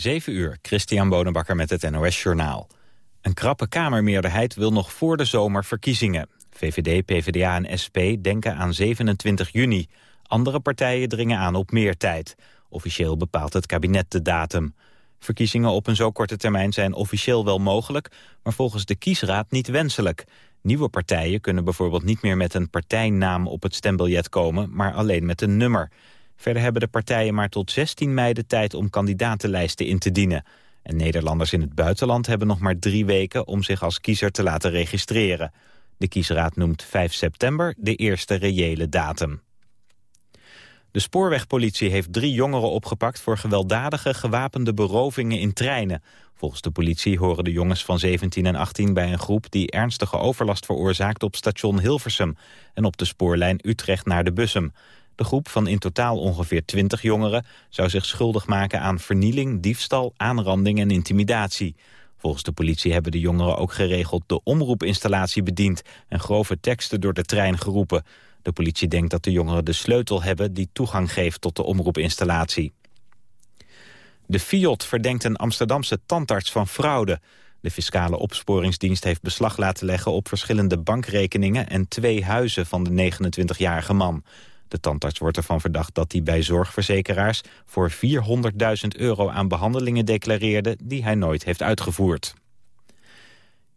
7 uur, Christian Bonenbakker met het NOS Journaal. Een krappe Kamermeerderheid wil nog voor de zomer verkiezingen. VVD, PvdA en SP denken aan 27 juni. Andere partijen dringen aan op meer tijd. Officieel bepaalt het kabinet de datum. Verkiezingen op een zo korte termijn zijn officieel wel mogelijk... maar volgens de kiesraad niet wenselijk. Nieuwe partijen kunnen bijvoorbeeld niet meer met een partijnaam op het stembiljet komen... maar alleen met een nummer. Verder hebben de partijen maar tot 16 mei de tijd om kandidatenlijsten in te dienen. En Nederlanders in het buitenland hebben nog maar drie weken om zich als kiezer te laten registreren. De kiesraad noemt 5 september de eerste reële datum. De spoorwegpolitie heeft drie jongeren opgepakt voor gewelddadige gewapende berovingen in treinen. Volgens de politie horen de jongens van 17 en 18 bij een groep die ernstige overlast veroorzaakt op station Hilversum en op de spoorlijn Utrecht naar de Bussum. De groep van in totaal ongeveer 20 jongeren zou zich schuldig maken aan vernieling, diefstal, aanranding en intimidatie. Volgens de politie hebben de jongeren ook geregeld de omroepinstallatie bediend en grove teksten door de trein geroepen. De politie denkt dat de jongeren de sleutel hebben die toegang geeft tot de omroepinstallatie. De FIOD verdenkt een Amsterdamse tandarts van fraude. De fiscale opsporingsdienst heeft beslag laten leggen op verschillende bankrekeningen en twee huizen van de 29-jarige man. De tandarts wordt ervan verdacht dat hij bij zorgverzekeraars... voor 400.000 euro aan behandelingen declareerde die hij nooit heeft uitgevoerd.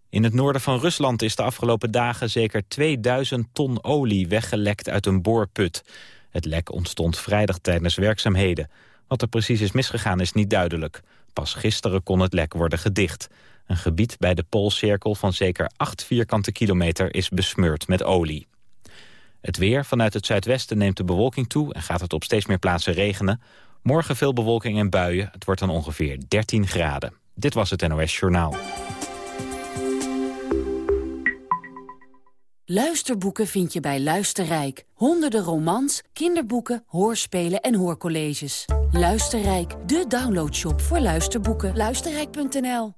In het noorden van Rusland is de afgelopen dagen zeker 2000 ton olie weggelekt uit een boorput. Het lek ontstond vrijdag tijdens werkzaamheden. Wat er precies is misgegaan is niet duidelijk. Pas gisteren kon het lek worden gedicht. Een gebied bij de Poolcirkel van zeker 8 vierkante kilometer is besmeurd met olie. Het weer vanuit het zuidwesten neemt de bewolking toe en gaat het op steeds meer plaatsen regenen. Morgen veel bewolking en buien. Het wordt dan ongeveer 13 graden. Dit was het NOS Journaal. Luisterboeken vind je bij Luisterrijk. Honderden romans, kinderboeken, hoorspelen en hoorcolleges. Luisterrijk, de downloadshop voor luisterboeken. Luisterrijk.nl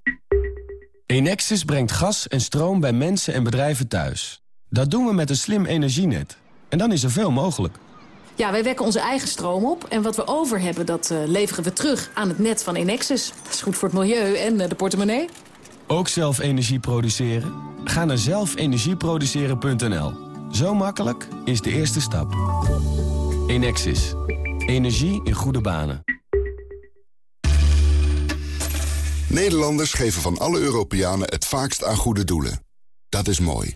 Enexis brengt gas en stroom bij mensen en bedrijven thuis. Dat doen we met een slim energienet. En dan is er veel mogelijk. Ja, wij wekken onze eigen stroom op. En wat we over hebben, dat uh, leveren we terug aan het net van Enexis. Dat is goed voor het milieu en uh, de portemonnee. Ook zelf energie produceren? Ga naar zelfenergieproduceren.nl. Zo makkelijk is de eerste stap. Enexis. Energie in goede banen. Nederlanders geven van alle Europeanen het vaakst aan goede doelen. Dat is mooi.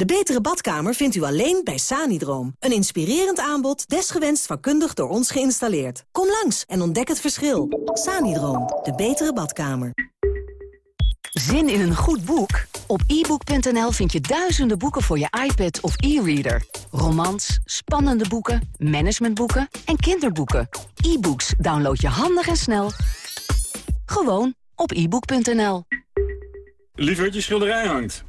De betere badkamer vindt u alleen bij Sanidroom. Een inspirerend aanbod, desgewenst vakkundig door ons geïnstalleerd. Kom langs en ontdek het verschil. Sanidroom, de betere badkamer. Zin in een goed boek? Op ebook.nl vind je duizenden boeken voor je iPad of e-reader. Romans, spannende boeken, managementboeken en kinderboeken. E-books download je handig en snel. Gewoon op ebook.nl. Lieverd, je schilderij hangt.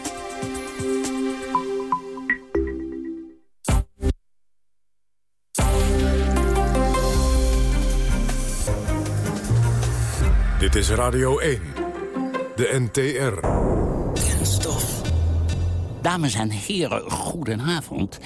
Dit is Radio 1, de NTR. Dames en heren, goedenavond.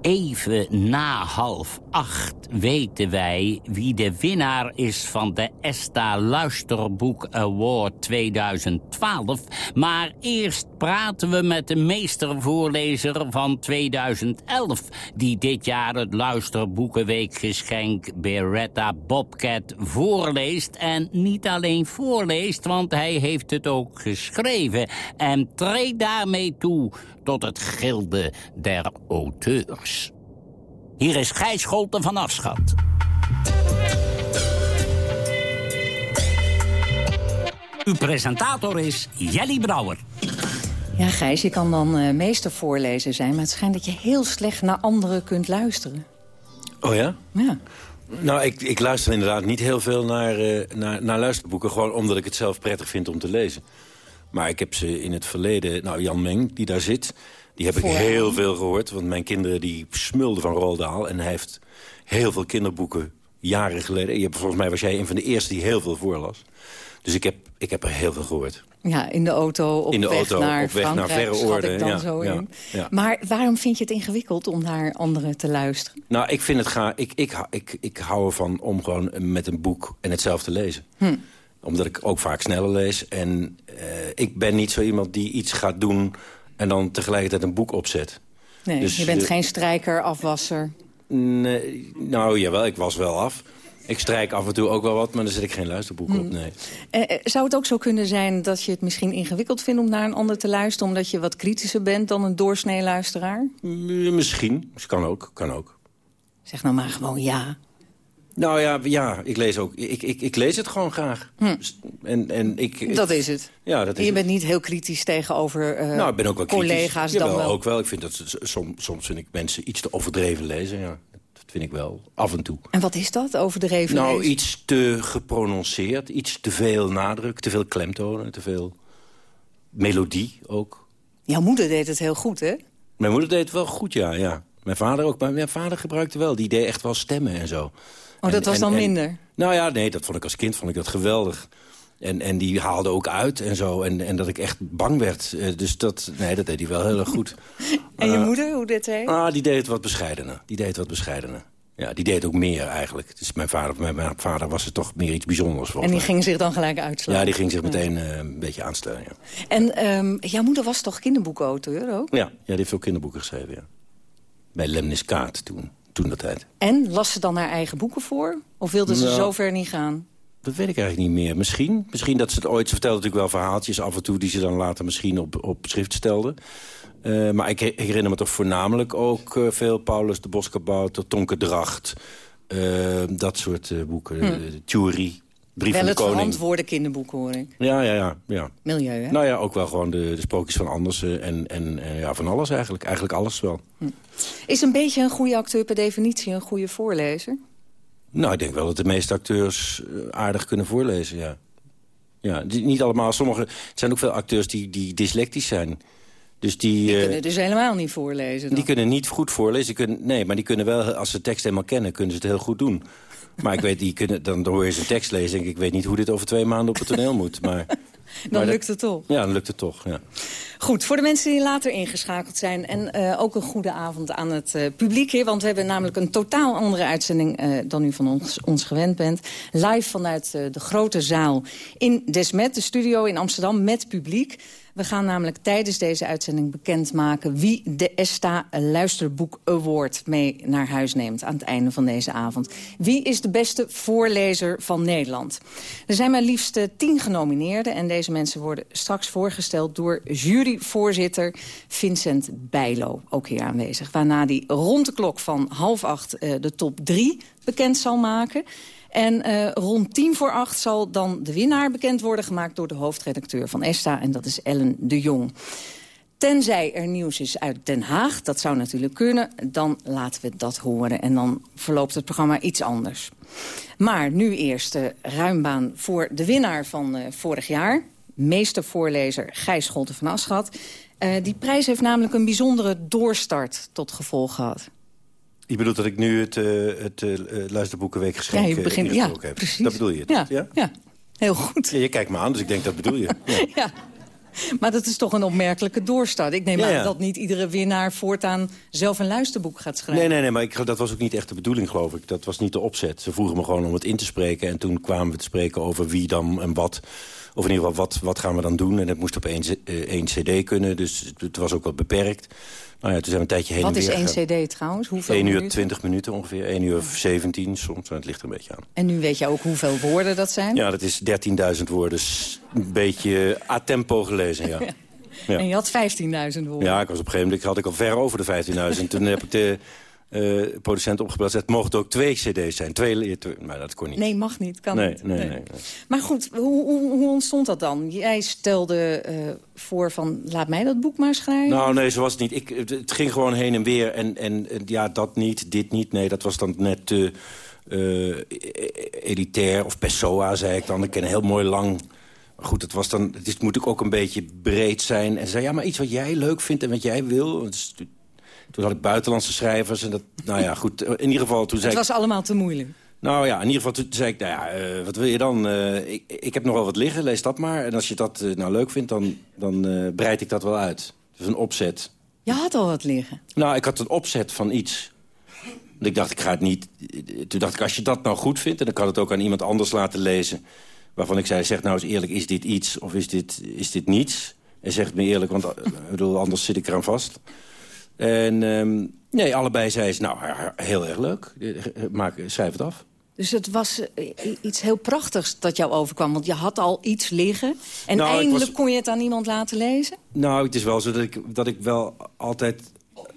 Even na half acht weten wij wie de winnaar is van de ESTA Luisterboek Award 2012. Maar eerst praten we met de meestervoorlezer van 2011... die dit jaar het luisterboekenweekgeschenk Beretta Bobcat voorleest. En niet alleen voorleest, want hij heeft het ook geschreven. En treedt daarmee toe tot het gilde der auteurs. Hier is Gijs Scholten van Afschat. Uw presentator is Jelly Brouwer. Ja, Gijs, je kan dan uh, meester voorlezer zijn... maar het schijnt dat je heel slecht naar anderen kunt luisteren. Oh ja? Ja. Nou, ik, ik luister inderdaad niet heel veel naar, uh, naar, naar luisterboeken... gewoon omdat ik het zelf prettig vind om te lezen. Maar ik heb ze in het verleden... Nou, Jan Meng, die daar zit, die heb ik heel veel gehoord. Want mijn kinderen die smulden van Roldaal. En hij heeft heel veel kinderboeken jaren geleden. Je volgens mij was jij een van de eerste die heel veel voorlas. Dus ik heb, ik heb er heel veel gehoord. Ja, in de auto, op in de weg auto, naar op weg Frankrijk, naar verre dan ja, zo ja, in. ja. Maar waarom vind je het ingewikkeld om naar anderen te luisteren? Nou, ik vind het ga, ik, ik, ik, ik hou ervan om gewoon met een boek en hetzelfde te lezen. Hm. Omdat ik ook vaak sneller lees. En uh, ik ben niet zo iemand die iets gaat doen en dan tegelijkertijd een boek opzet. Nee, Dus, je bent uh, geen strijker, afwasser. Nee, nou, jawel, ik was wel af. Ik strijk af en toe ook wel wat, maar dan zet ik geen luisterboek op, nee. Eh, zou het ook zo kunnen zijn dat je het misschien ingewikkeld vindt... om naar een ander te luisteren... omdat je wat kritischer bent dan een doorsnee luisteraar? Misschien, kan ook, kan ook. Zeg nou maar gewoon ja. Nou ja, ja ik, lees ook, ik, ik, ik lees het gewoon graag. Hm. En, en ik, Dat is het. Ja, dat is je het. bent niet heel kritisch tegenover uh, nou, ik ben ook wel collega's kritisch. dan Jawel, wel. ook wel. Ik vind dat, soms, soms vind ik mensen iets te overdreven lezen, ja. Vind ik wel, af en toe. En wat is dat, overdreven Nou, lezen? iets te geprononceerd, iets te veel nadruk, te veel klemtonen, te veel melodie ook. Jouw moeder deed het heel goed, hè? Mijn moeder deed het wel goed, ja, ja. Mijn vader ook, maar mijn vader gebruikte wel. Die deed echt wel stemmen en zo. Oh, dat was en- dan en- minder? Nou ja, nee, dat vond ik als kind vond ik dat geweldig. En, en die haalde ook uit en zo. En, en dat ik echt bang werd. Eh, Dus dat, nee, dat deed hij wel heel erg goed. En je Eh, moeder, hoe deed zij? Ah, die deed het wat bescheidener. Die deed het wat bescheidener. Ja, die deed ook meer eigenlijk. Dus mijn vader, mijn, mijn vader was het toch meer iets bijzonders En volgens die mij. ging zich dan gelijk uitslaan? Ja, die ging zich meteen eh, een beetje aanstellen, ja. En ehm, jouw moeder was toch kinderboekenauteur ook? Ja, ja, die heeft veel kinderboeken geschreven, ja. Bij Lemnis Kaat toen, toen dat tijd. En las ze dan haar eigen boeken voor? Of wilde ze Nou, zo ver niet gaan? Dat weet ik eigenlijk niet meer. Misschien, misschien dat ze het ooit... Ze vertelde natuurlijk wel verhaaltjes af en toe... die ze dan later misschien op, op schrift stelde. Eh, maar ik, ik herinner me toch voornamelijk ook eh, veel... Paulus de Boskabouter, Tonke Dracht... eh, dat soort boeken. Hm. Thury, Brief Wel van de het Koning. verantwoorde kinderboek, hoor ik. Ja, ja, ja, ja. Milieu, hè? Nou ja, ook wel gewoon de, de sprookjes van Andersen. En, en, en ja, van alles eigenlijk. Eigenlijk alles wel. Is een beetje een goede acteur per definitie een goede voorlezer? Nou, ik denk wel dat de meeste acteurs eh, aardig kunnen voorlezen, ja. Ja, die- niet allemaal. Sommige, er zijn ook veel acteurs die, die dyslectisch zijn. Dus die, Die eh, kunnen dus helemaal niet voorlezen. Dan. die kunnen niet goed voorlezen. Kunnen, nee, maar die kunnen wel, als ze de tekst helemaal kennen, kunnen ze het heel goed doen. Maar ik weet, die kunnen, dan hoor je ze een tekst lezen en ik, ik weet niet hoe dit over twee maanden op het toneel moet. Maar, Dan lukt het toch. Ja, dan lukt het toch, ja. Goed, voor de mensen die later ingeschakeld zijn... en eh, ook een goede avond aan het eh, publiek hier... want we hebben namelijk een totaal andere uitzending... eh, dan u van ons, ons gewend bent. Live vanuit de grote zaal in Desmet, de studio in Amsterdam... met publiek. We gaan namelijk tijdens deze uitzending bekendmaken... wie de ESTA Luisterboek Award mee naar huis neemt... aan het einde van deze avond. Wie is de beste voorlezer van Nederland? Er zijn maar liefst eh, tien genomineerden... en deze mensen worden straks voorgesteld door juryvoorzitter Vincent Bijlo. Ook hier aanwezig. Waarna die rond de klok van half acht eh, de top drie bekend zal maken... En eh, rond tien voor acht zal dan de winnaar bekend worden gemaakt... door de hoofdredacteur van ESTA, en dat is Ellen de Jong. Tenzij er nieuws is uit Den Haag, dat zou natuurlijk kunnen... dan laten we dat horen en dan verloopt het programma iets anders. Maar nu eerst de ruimbaan voor de winnaar van eh, vorig jaar. Meestervoorlezer Gijs Scholten van Aschat. Eh, die prijs heeft namelijk een bijzondere doorstart tot gevolg gehad. Je bedoelt dat ik nu het, eh het eh, luisterboekenweekgeschenk Ja, je eh, begint- ingesproken ja, heb? precies. Dat bedoel je? Ja, ja? ja. heel goed. Ja, je kijkt me aan, dus ik denk dat bedoel je. Ja. Maar dat is toch een opmerkelijke doorstart. Ik neem aan dat niet iedere winnaar voortaan zelf een luisterboek gaat schrijven. Nee, nee, nee, maar ik, dat was ook niet echt de bedoeling, geloof ik. Dat was niet de opzet. Ze vroegen me gewoon om het in te spreken. En toen kwamen we te spreken over wie dan en wat. Of in ieder geval, wat, wat gaan we dan doen? En het moest op één, eh, één cd kunnen, dus het, was ook wat beperkt. Nou ja, toen zijn we een tijdje heen Wat is één cd trouwens? Hoeveel 1 uur minuten? 20 minuten ongeveer, 1 uur 17 soms. Het ligt er een beetje aan. En nu weet je ook hoeveel woorden dat zijn? Ja, dat is 13.000 woorden. Een beetje a tempo gelezen, ja. Ja. En je had 15.000 woorden. Ja, ik was op een gegeven moment had ik al ver over de 15.000. Toen heb ik de, eh, producent opgebeld. Het mocht ook twee cd's zijn. Twee, maar dat kon niet. Nee, mag niet. Kan nee, niet. Nee, nee, nee. Maar goed, hoe, hoe, hoe ontstond dat dan? Jij stelde eh, voor van, laat mij dat boek maar schrijven. Nou, nee, zo was het niet. Ik, het, het ging gewoon heen en weer. En, en ja, dat niet, dit niet. Nee, dat was dan net te elitair. Of Pessoa, zei ik dan. Ik ken heel mooi lang... Maar goed, het, was dan, het moet ook een beetje breed zijn. En zei, ja, maar iets wat jij leuk vindt en wat jij wil. Toen had ik buitenlandse schrijvers. En dat, nou ja, goed. In ieder geval, toen zei Het was allemaal te moeilijk. Nou ja, in ieder geval toen zei ik, nou ja, uh, wat wil je dan? Uh, ik, ik heb nog wel wat liggen, lees dat maar. En als je dat uh, nou leuk vindt, dan, dan breid ik dat wel uit. Dus een opzet. Je had al wat liggen? Nou, ik had een opzet van iets. Want ik dacht, ik ga het niet... Toen dacht ik, als je dat nou goed vindt... en dan kan het ook aan iemand anders laten lezen... waarvan ik zei, zeg nou eens eerlijk, is dit iets of is dit, is dit niets? En zeg het me eerlijk, want bedoel, anders zit ik eraan vast. En um, nee, allebei zei ze, nou, heel erg leuk. Maak, schrijf het af. Dus het was iets heel prachtigs dat jou overkwam. Want je had al iets liggen. En nou, eindelijk was... kon je het aan iemand laten lezen? Nou, het is wel zo dat ik, dat ik wel altijd...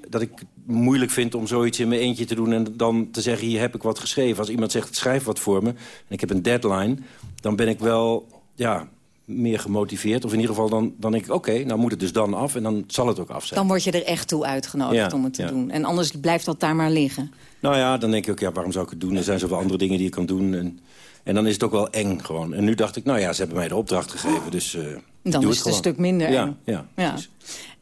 dat ik moeilijk vind om zoiets in mijn eentje te doen... en dan te zeggen, hier heb ik wat geschreven. Als iemand zegt, schrijf wat voor me... en ik heb een deadline... dan ben ik wel... ja, meer gemotiveerd. Of in ieder geval dan, dan denk ik, oké, nou moet het dus dan af... en dan zal het ook af zijn. Dan word je er echt toe uitgenodigd om het te doen. En anders blijft dat daar maar liggen. Nou ja, dan denk ik ook, ja, waarom zou ik het doen? Er zijn zoveel andere dingen die je kan doen. En, en dan is het ook wel eng gewoon. En nu dacht ik, nou ja, ze hebben mij de opdracht gegeven, dus uh, Dan is het, een stuk minder ja, eng. Ja, ja.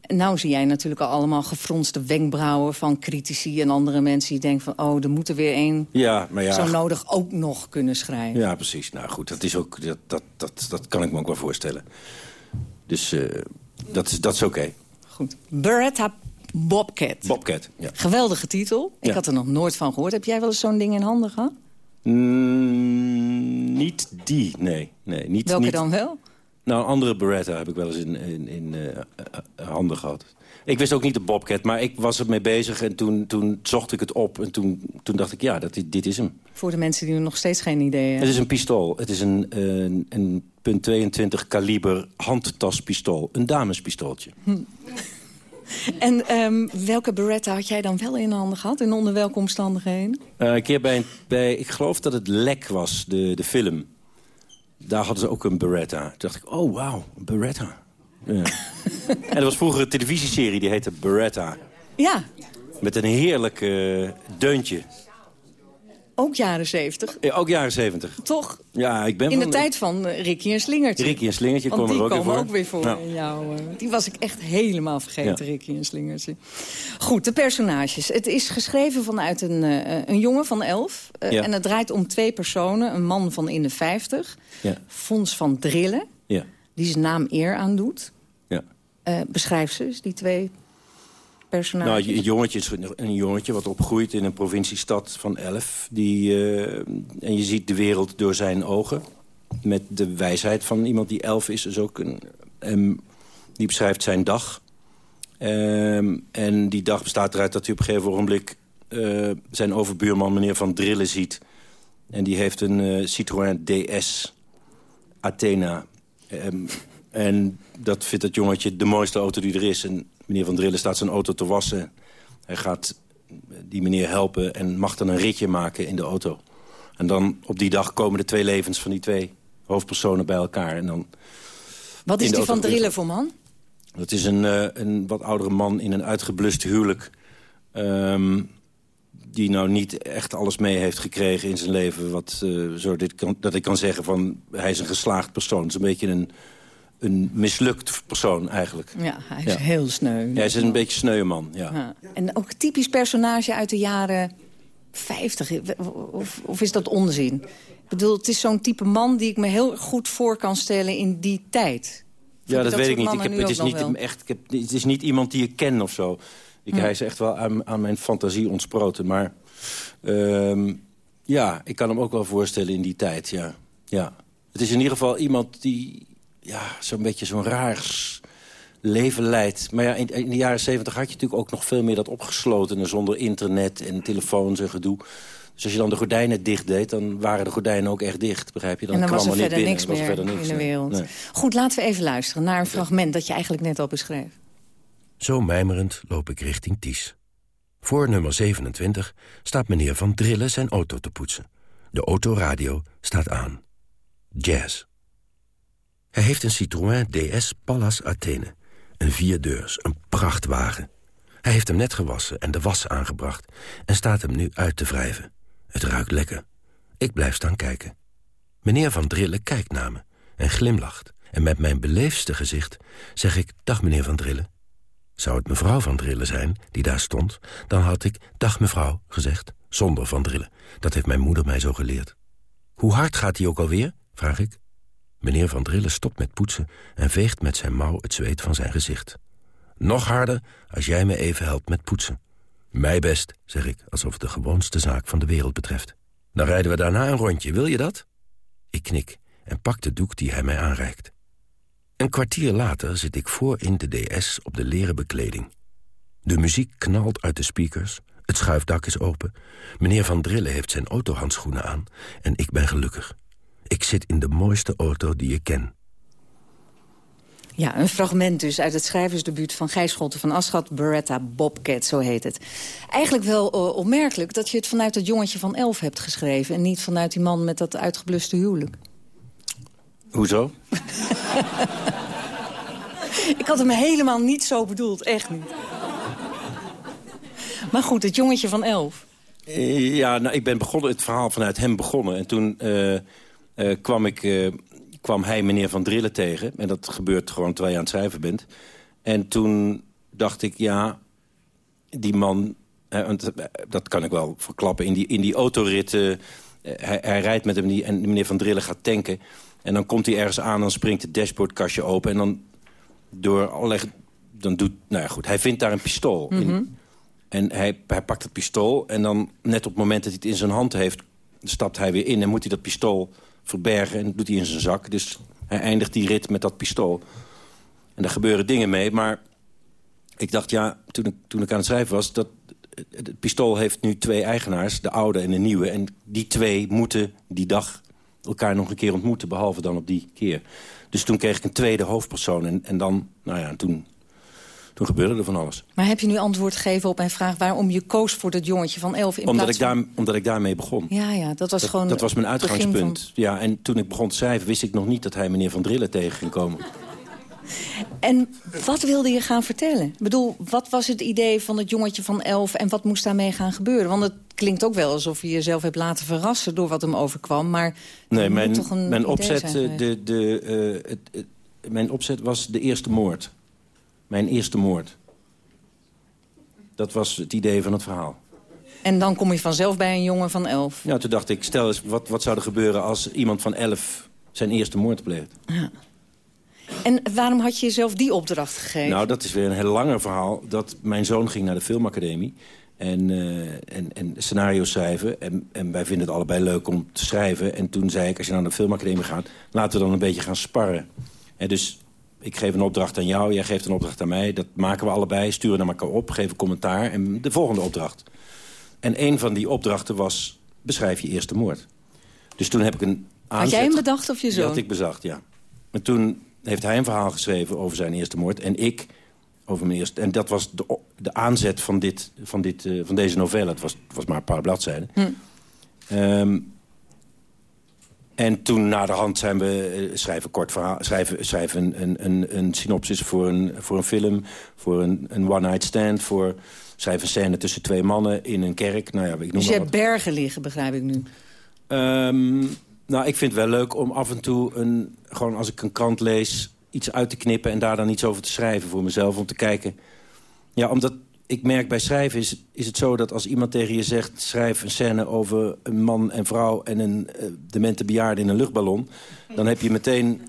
Nou zie jij natuurlijk al allemaal gefronste wenkbrauwen van critici en andere mensen die denken van... oh, er moet er weer één ja, maar ja, zo nodig ook nog kunnen schrijven. Ja, precies. Nou goed, dat, is ook, dat, dat, dat, dat kan ik me ook wel voorstellen. Dus uh, dat, is, dat is oké. Okay. Goed. Beretta Bobcat. Bobcat, ja. Geweldige titel. Ik ja. had er nog nooit van gehoord. Heb jij wel eens zo'n ding in handen gehad? Mm, niet die, nee. nee niet, Welke niet... dan wel? Nou, een andere Beretta heb ik wel eens in, in, in uh, handen gehad. Ik wist ook niet de Bobcat, maar ik was ermee bezig... en toen, toen zocht ik het op en toen, toen dacht ik, ja, dat, dit is hem. Voor de mensen die nog steeds geen idee hebben. Het is een pistool. Het is een, een, een .22 kaliber handtaspistool. Een damespistooltje. Hm. En um, welke Beretta had jij dan wel in handen gehad? En onder welke omstandigheden? Uh, een keer bij, bij, ik geloof dat het Lek was, de, de film daar hadden ze ook een Beretta. Toen dacht ik, oh wauw, een Beretta. Ja. en er was vroeger een televisieserie, die heette Beretta. Ja. Met een heerlijk uh, deuntje. Ook jaren zeventig. Ja, ook jaren zeventig. Toch? Ja, ik ben In van, de tijd van uh, Ricky en Slingertje. Ricky en Slingertje komen er ook komen weer ook weer voor nou. in jou. Uh, die was ik echt helemaal vergeten, ja. Ricky en Slingertje. Goed, de personages. Het is geschreven vanuit een, uh, een jongen van elf. Ja. En het draait om twee personen. Een man van in de vijftig. Ja. Fons van Drillen. Ja. Die zijn naam eer aandoet. Ja. beschrijf ze eens, die twee Nou, een jongetje is een jongetje wat opgroeit in een provinciestad van elf. Die, uh, en je ziet de wereld door zijn ogen. Met de wijsheid van iemand die elf is. is ook een, die beschrijft zijn dag. Um, en die dag bestaat eruit dat hij op een gegeven ogenblik... Uh, zijn overbuurman meneer Van Drillen ziet. En die heeft een uh, Citroën DS Athena. Um, en dat vindt het jongetje de mooiste auto die er is. En meneer Van Drillen staat zijn auto te wassen. Hij gaat die meneer helpen en mag dan een ritje maken in de auto. En dan op die dag komen de twee levens van die twee hoofdpersonen bij elkaar. En dan Wat is die Van Drillen voor man? Dat is een, uh, een wat oudere man in een uitgeblust huwelijk... Um, die nou niet echt alles mee heeft gekregen in zijn leven... Wat, uh, zo dit kan, dat ik kan zeggen van hij is een geslaagd persoon. Het is een beetje een een mislukt persoon eigenlijk. Ja, hij is ja. heel sneu. Ja, hij is een beetje sneu man, ja. ja. En ook typisch personage uit de jaren 50. Of, of is dat onzin? Ik bedoel, het is zo'n type man die ik me heel goed voor kan stellen in die tijd. Ja, dat, dat weet ik niet. Ik heb, het, is niet echt, ik heb, het is niet iemand die ik ken of zo. Ik, hm. Hij is echt wel aan, aan mijn fantasie ontsproten. Maar um, ja, ik kan hem ook wel voorstellen in die tijd, ja. ja. Het is in ieder geval iemand die ja, zo'n beetje zo'n raars leven leidt. Maar ja, in, in, de jaren zeventig had je natuurlijk ook nog veel meer dat opgesloten... zonder internet en telefoons en gedoe. Dus als je dan de gordijnen dicht deed, dan waren de gordijnen ook echt dicht. Begrijp je? Dan, en dan kwam was er, er verder binnen, niks was meer verder niks, in de wereld. Nee. Goed, laten we even luisteren naar een fragment dat je eigenlijk net al beschreef. Zo mijmerend loop ik richting Ties. Voor nummer 27 staat meneer Van Drillen zijn auto te poetsen. De autoradio staat aan. Jazz. Hij heeft een Citroën DS Pallas Athene. Een vierdeurs, een prachtwagen. Hij heeft hem net gewassen en de was aangebracht... en staat hem nu uit te wrijven. Het ruikt lekker. Ik blijf staan kijken. Meneer Van Drillen kijkt naar me en glimlacht. En met mijn beleefdste gezicht zeg ik... Dag meneer Van Drillen. Zou het mevrouw Van Drillen zijn die daar stond... dan had ik dag mevrouw gezegd, zonder Van Drillen. Dat heeft mijn moeder mij zo geleerd. Hoe hard gaat hij ook alweer? vraag ik. Meneer Van Drillen stopt met poetsen... en veegt met zijn mouw het zweet van zijn gezicht. Nog harder als jij me even helpt met poetsen. Mij best, zeg ik, alsof het de gewoonste zaak van de wereld betreft. Dan rijden we daarna een rondje, wil je dat? Ik knik en pak de doek die hij mij aanreikt. Een kwartier later zit ik voor in de DS op de leren bekleding. De muziek knalt uit de speakers, het schuifdak is open... meneer Van Drillen heeft zijn autohandschoenen aan en ik ben gelukkig. Ik zit in de mooiste auto die ik ken. Ja, een fragment dus uit het schrijversdebuut van Gijs Scholte van Aschat... Beretta Bobcat, zo heet het. Eigenlijk wel uh, opmerkelijk dat je het vanuit dat jongetje van elf hebt geschreven... en niet vanuit die man met dat uitgebluste huwelijk. Hoezo? ik had hem helemaal niet zo bedoeld, echt niet. Maar goed, het jongetje van elf. Ja, nou, ik ben begonnen, het verhaal vanuit hem begonnen. En toen uh, uh, kwam, ik, uh, kwam hij meneer Van Drillen tegen. En dat gebeurt gewoon terwijl je aan het schrijven bent. En toen dacht ik, ja, die man... dat kan ik wel verklappen. In die, in die autorit, hij, hij, rijdt met hem die, en meneer Van Drillen gaat tanken... En dan komt hij ergens aan, dan springt het dashboardkastje open... en dan door allerlei... Dan doet, nou ja, goed, hij vindt daar een pistool. Mhm. in. En hij, hij pakt het pistool en dan net op het moment dat hij het in zijn hand heeft... stapt hij weer in en moet hij dat pistool verbergen en doet hij in zijn zak. Dus hij eindigt die rit met dat pistool. En daar gebeuren dingen mee, maar ik dacht, ja, toen ik, toen ik aan het schrijven was... dat het pistool heeft nu twee eigenaars, de oude en de nieuwe. En die twee moeten die dag elkaar nog een keer ontmoeten, behalve dan op die keer. Dus toen kreeg ik een tweede hoofdpersoon. En, en dan, nou ja, toen, toen gebeurde er van alles. Maar heb je nu antwoord gegeven op mijn vraag... waarom je koos voor dat jongetje van elf in omdat plaats ik daar, Omdat ik daarmee begon. Ja, ja, dat was gewoon Dat was mijn uitgangspunt. van- Ja, en toen ik begon te schrijven, wist ik nog niet dat hij meneer Van Drillen tegen ging komen. En wat wilde je gaan vertellen? Ik bedoel, wat was het idee van het jongetje van elf... en wat moest daarmee gaan gebeuren? Want het klinkt ook wel alsof je jezelf hebt laten verrassen... door wat hem overkwam, maar... Nee, mijn, toch een mijn, opzet, eh, de, de, eh, het, het- mijn opzet was de eerste moord. Mijn eerste moord. Dat was het idee van het verhaal. En dan kom je vanzelf bij een jongen van elf. Ja, toen dacht ik, stel eens, wat, wat zou er gebeuren als iemand van elf zijn eerste moord pleegt? En waarom had je jezelf die opdracht gegeven? Nou, dat is weer een heel langer verhaal. Dat mijn zoon ging naar de filmacademie. En, eh, en, en scenario's schrijven. En, en wij vinden het allebei leuk om te schrijven. En toen zei ik, als je naar de filmacademie gaat... laten we dan een beetje gaan sparren. En dus ik geef een opdracht aan jou, jij geeft een opdracht aan mij. Dat maken we allebei, sturen naar elkaar op, geven commentaar. En de volgende opdracht. En een van die opdrachten was, beschrijf je eerste moord. Dus toen heb ik een Had aanzet... jij hem bedacht of je zoon? had ik bedacht, ja. En toen heeft hij een verhaal geschreven over zijn eerste moord. En ik over mijn eerste... En dat was de, de aanzet van, dit, van, dit, eh, van deze novelle. Het was, het was maar een paar bladzijden. Hm. Ehm, en toen na de hand zijn we eh, schrijven kort verhaal, schrijven, schrijven een, een, een, een synopsis voor een, voor een film, voor een, een one-night stand, voor schrijven een scène tussen twee mannen in een kerk. Nou ja, ik noem Dus je hebt bergen liggen, begrijp ik nu. Ehm, nou, ik vind het wel leuk om af en toe, een, gewoon als ik een krant lees... iets uit te knippen en daar dan iets over te schrijven voor mezelf. Om te kijken... Ja, omdat ik merk bij schrijven is, is het zo dat als iemand tegen je zegt... schrijf een scène over een man en vrouw en een eh, demente bejaarde in een luchtballon... dan heb je meteen...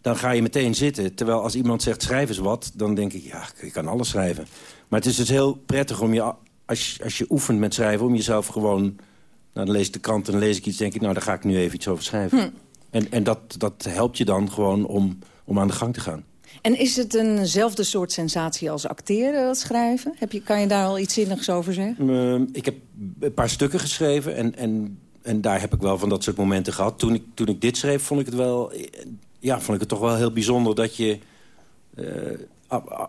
Dan ga je meteen zitten. Terwijl als iemand zegt schrijf eens wat, dan denk ik... ja, ik kan alles schrijven. Maar het is dus heel prettig om je, als je, als je oefent met schrijven... om jezelf gewoon nou, dan lees ik de krant en dan lees ik iets... denk ik, nou, daar ga ik nu even iets over schrijven. Hm. En, en dat, dat helpt je dan gewoon om, om aan de gang te gaan. En is het eenzelfde soort sensatie als acteren, dat schrijven? Heb je, kan je daar al iets zinnigs over zeggen? Ehm, ik heb een paar stukken geschreven en, en, en daar heb ik wel van dat soort momenten gehad. Toen ik, toen ik dit schreef, vond ik het wel... eh, Ja, vond ik het toch wel heel bijzonder dat je... eh,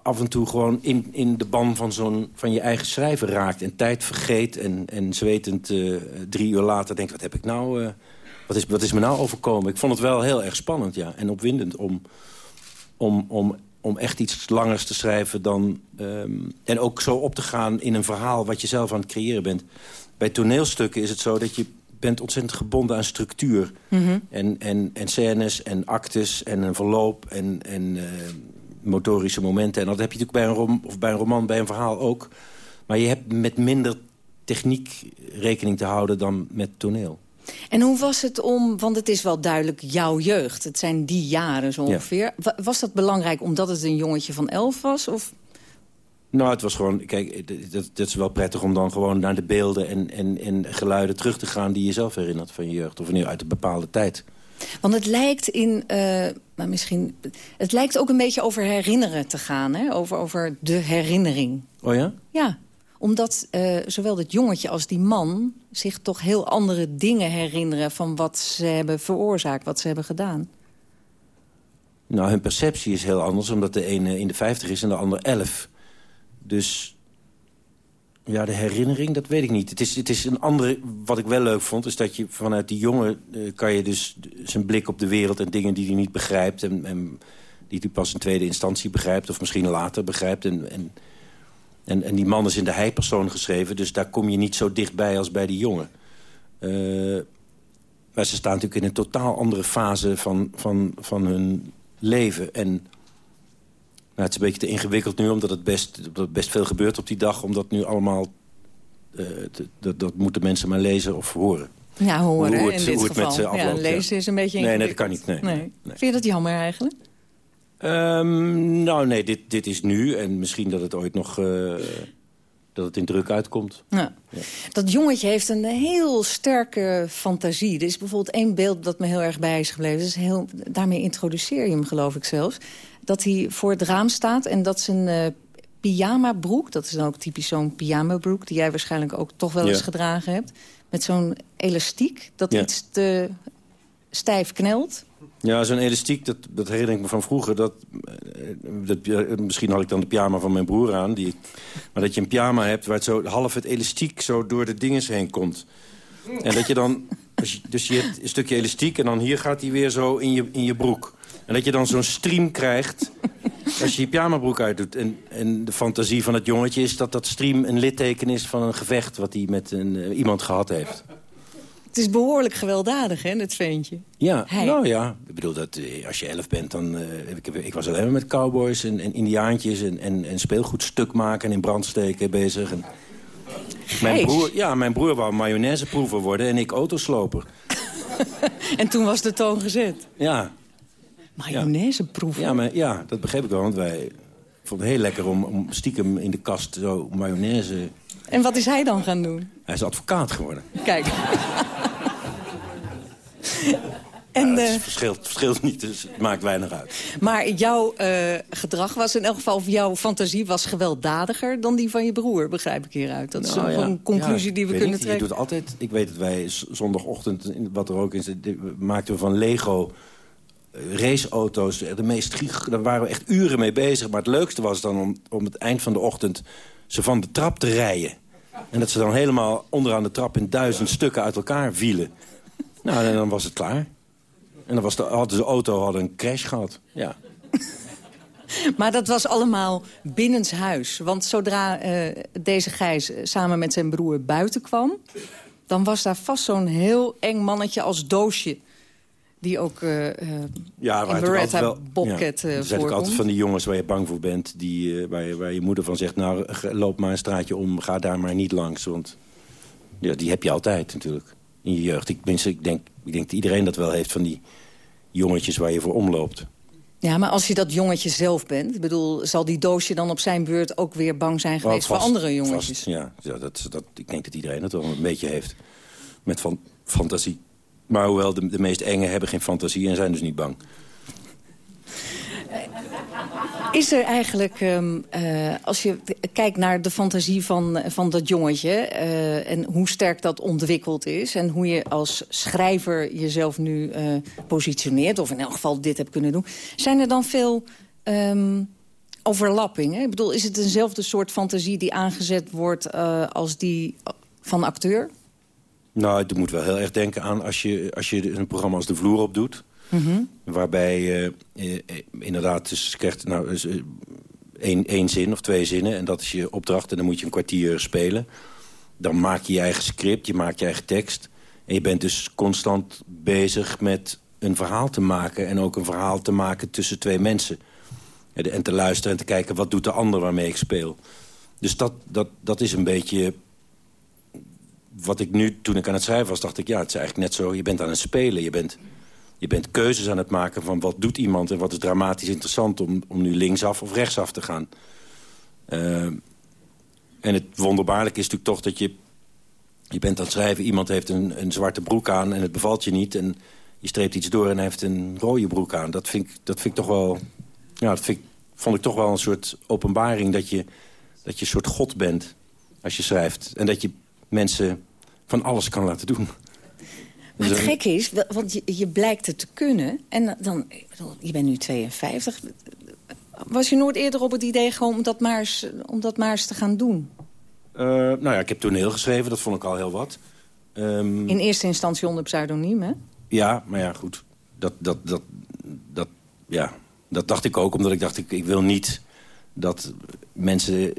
af en toe gewoon in, in de ban van, zo'n van je eigen schrijven raakt... en tijd vergeet en, en zwetend uh, drie uur later denkt... wat heb ik nou... Wat, is, wat is me nou overkomen? Ik vond het wel heel erg spannend, ja. En opwindend om, om, om, om echt iets langers te schrijven dan... Um, en ook zo op te gaan in een verhaal wat je zelf aan het creëren bent. Bij toneelstukken is het zo dat je bent ontzettend gebonden aan structuur. Mm -hmm. en, en, en scènes en actes en een verloop en... en uh, motorische momenten. En dat heb je natuurlijk bij een, rom of bij een roman, bij een verhaal ook. Maar je hebt met minder techniek rekening te houden dan met toneel. En hoe was het om, want het is wel duidelijk jouw jeugd. Het zijn die jaren zo ongeveer. Ja. Was dat belangrijk omdat het een jongetje van elf was? Of? Nou, het was gewoon... Kijk, dat, dat is wel prettig om dan gewoon naar de beelden en, en, en geluiden terug te gaan... die je zelf herinnert van je jeugd. Of uit een bepaalde tijd. Want het lijkt in... Uh, maar misschien, het lijkt ook een beetje over herinneren te gaan. Hè? Over, over de herinnering. Oh ja? Ja, omdat uh, zowel dat jongetje als die man... zich toch heel andere dingen herinneren... van wat ze hebben veroorzaakt, wat ze hebben gedaan. Nou, hun perceptie is heel anders... omdat de ene in de 50 is en de ander 11. Dus ja, de herinnering, dat weet ik niet. Het is, het is een andere, wat ik wel leuk vond... is dat je vanuit die jongen uh, kan je dus zijn blik op de wereld... en dingen die hij niet begrijpt... en, en die hij pas in tweede instantie begrijpt... of misschien later begrijpt. En, en, en, en die man is in de hij-persoon geschreven... dus daar kom je niet zo dichtbij als bij die jongen. Uh, maar ze staan natuurlijk in een totaal andere fase van, van, van hun leven... en nou, het is een beetje te ingewikkeld nu, omdat het best, dat best veel gebeurt op die dag. Omdat nu allemaal... Uh, dat, dat moeten mensen maar lezen of horen. Ja, horen hoe het, in dit geval. Met afloopt, ja, lezen is een beetje Nee, nee, dat kan niet. Nee, nee. nee. Vind je dat jammer eigenlijk? Um, nou, nee, dit, dit is nu. En misschien dat het ooit nog... Uh, dat het in druk uitkomt. Ja. Ja. Dat jongetje heeft een heel sterke fantasie. Er is bijvoorbeeld één beeld dat me heel erg bij is gebleven. Dus heel, daarmee introduceer je hem, geloof ik zelfs dat hij voor het raam staat en dat zijn uh, pyjama-broek... dat is dan ook typisch zo'n pyjama-broek... die jij waarschijnlijk ook toch wel eens ja. gedragen hebt... met zo'n elastiek dat ja. iets te stijf knelt. Ja, zo'n elastiek, dat, dat herinner ik me van vroeger. Dat, dat, misschien had ik dan de pyjama van mijn broer aan. Die, maar dat je een pyjama hebt waar het zo half het elastiek... zo door de dinges heen komt. En dat je dan... Dus je hebt een stukje elastiek en dan hier gaat hij weer zo in je, in je broek. En dat je dan zo'n stream krijgt als je je pyjamabroek uitdoet. En, en de fantasie van het jongetje is dat dat stream een litteken is... van een gevecht wat hij met een, uh, iemand gehad heeft. Het is behoorlijk gewelddadig, hè, het ventje. Ja, Hij. nou ja. Ik bedoel, dat, uh, als je elf bent, dan... Uh, ik, ik, was alleen maar met cowboys en, en indiaantjes... En, en, en speelgoed stuk maken en in brand steken bezig. En mijn broer, ja, mijn broer wou mayonaiseproever worden en ik autosloper. en toen was de toon gezet? Ja, Mayonaise proeven? Ja, maar, ja, dat begreep ik wel, want wij vonden het heel lekker om, om stiekem in de kast zo mayonaise... En wat is hij dan gaan doen? Hij is advocaat geworden. Kijk. en, ja, het verschilt, verschilt niet, dus het maakt weinig uit. Maar jouw uh, gedrag was in elk geval, of jouw fantasie was gewelddadiger dan die van je broer, begrijp ik hieruit. Dat nou, is een, ja, een conclusie ja, die we kunnen niet, trekken. Je doet altijd, ik weet dat wij zondagochtend, wat er ook is, maakten we van Lego raceauto's, de meest daar waren we echt uren mee bezig. Maar het leukste was dan om, om het eind van de ochtend ze van de trap te rijden. En dat ze dan helemaal onderaan de trap in duizend stukken uit elkaar vielen. Nou, en dan was het klaar. En dan was de, had de auto had een crash gehad. Ja. Maar dat was allemaal binnenshuis. Want zodra uh, deze Gijs samen met zijn broer buiten kwam... dan was daar vast zo'n heel eng mannetje als doosje die ook uh, ja, in Beretta wel, Bobcat ja, uh, zijn ook altijd van die jongens waar je bang voor bent... Die, uh, waar, je, waar je moeder van zegt, nou, loop maar een straatje om... ga daar maar niet langs, want ja, die heb je altijd natuurlijk in je jeugd. Ik, ik, denk, ik denk dat iedereen dat wel heeft van die jongetjes waar je voor omloopt. Ja, maar als je dat jongetje zelf bent... Bedoel, zal die doosje dan op zijn beurt ook weer bang zijn geweest vast, voor andere jongetjes? Vast, ja, ja dat, dat, ik denk dat iedereen het wel een beetje heeft. Met van, fantasie. Maar hoewel de, de meest enge hebben geen fantasie en zijn dus niet bang. Is er eigenlijk, um, uh, als je kijkt naar de fantasie van, van dat jongetje... Uh, en hoe sterk dat ontwikkeld is... en hoe je als schrijver jezelf nu uh, positioneert... of in elk geval dit hebt kunnen doen... zijn er dan veel um, overlapping. Hè? Ik bedoel, is het eenzelfde soort fantasie die aangezet wordt als die van acteur? Nou, je moet wel heel erg denken aan als je, als je een programma als De Vloer op doet. Mm -hmm. Waarbij je uh, inderdaad dus krijgt nou, dus, één, één zin of twee zinnen. En dat is je opdracht en dan moet je een kwartier spelen. Dan maak je je eigen script, je maakt je eigen tekst. En je bent dus constant bezig met een verhaal te maken... en ook een verhaal te maken tussen twee mensen. En te luisteren en te kijken, wat doet de ander waarmee ik speel. Dus dat, dat, dat is een beetje... Wat ik nu, toen ik aan het schrijven was, dacht ik... ja, het is eigenlijk net zo, je bent aan het spelen. Je bent, je bent keuzes aan het maken van wat doet iemand... en wat is dramatisch interessant om, om nu linksaf of rechtsaf te gaan. Uh, en het wonderbaarlijke is natuurlijk toch dat je... je bent aan het schrijven, iemand heeft een, een zwarte broek aan... en het bevalt je niet en je streept iets door en hij heeft een rode broek aan. Dat vind ik, dat vind ik toch wel... Ja, dat vind ik, vond ik toch wel een soort openbaring... Dat je, dat je een soort god bent als je schrijft. En dat je mensen van alles kan laten doen. Maar het gekke is, want je, je blijkt het te kunnen. En dan, je bent nu 52. Was je nooit eerder op het idee gewoon om dat maar eens, om dat maar eens te gaan doen? Uh, nou ja, ik heb toneel geschreven, dat vond ik al heel wat. Um, In eerste instantie onder pseudoniem, hè? Ja, maar ja, goed. Dat, dat, dat, dat, ja, dat dacht ik ook, omdat ik dacht, ik, ik wil niet dat mensen...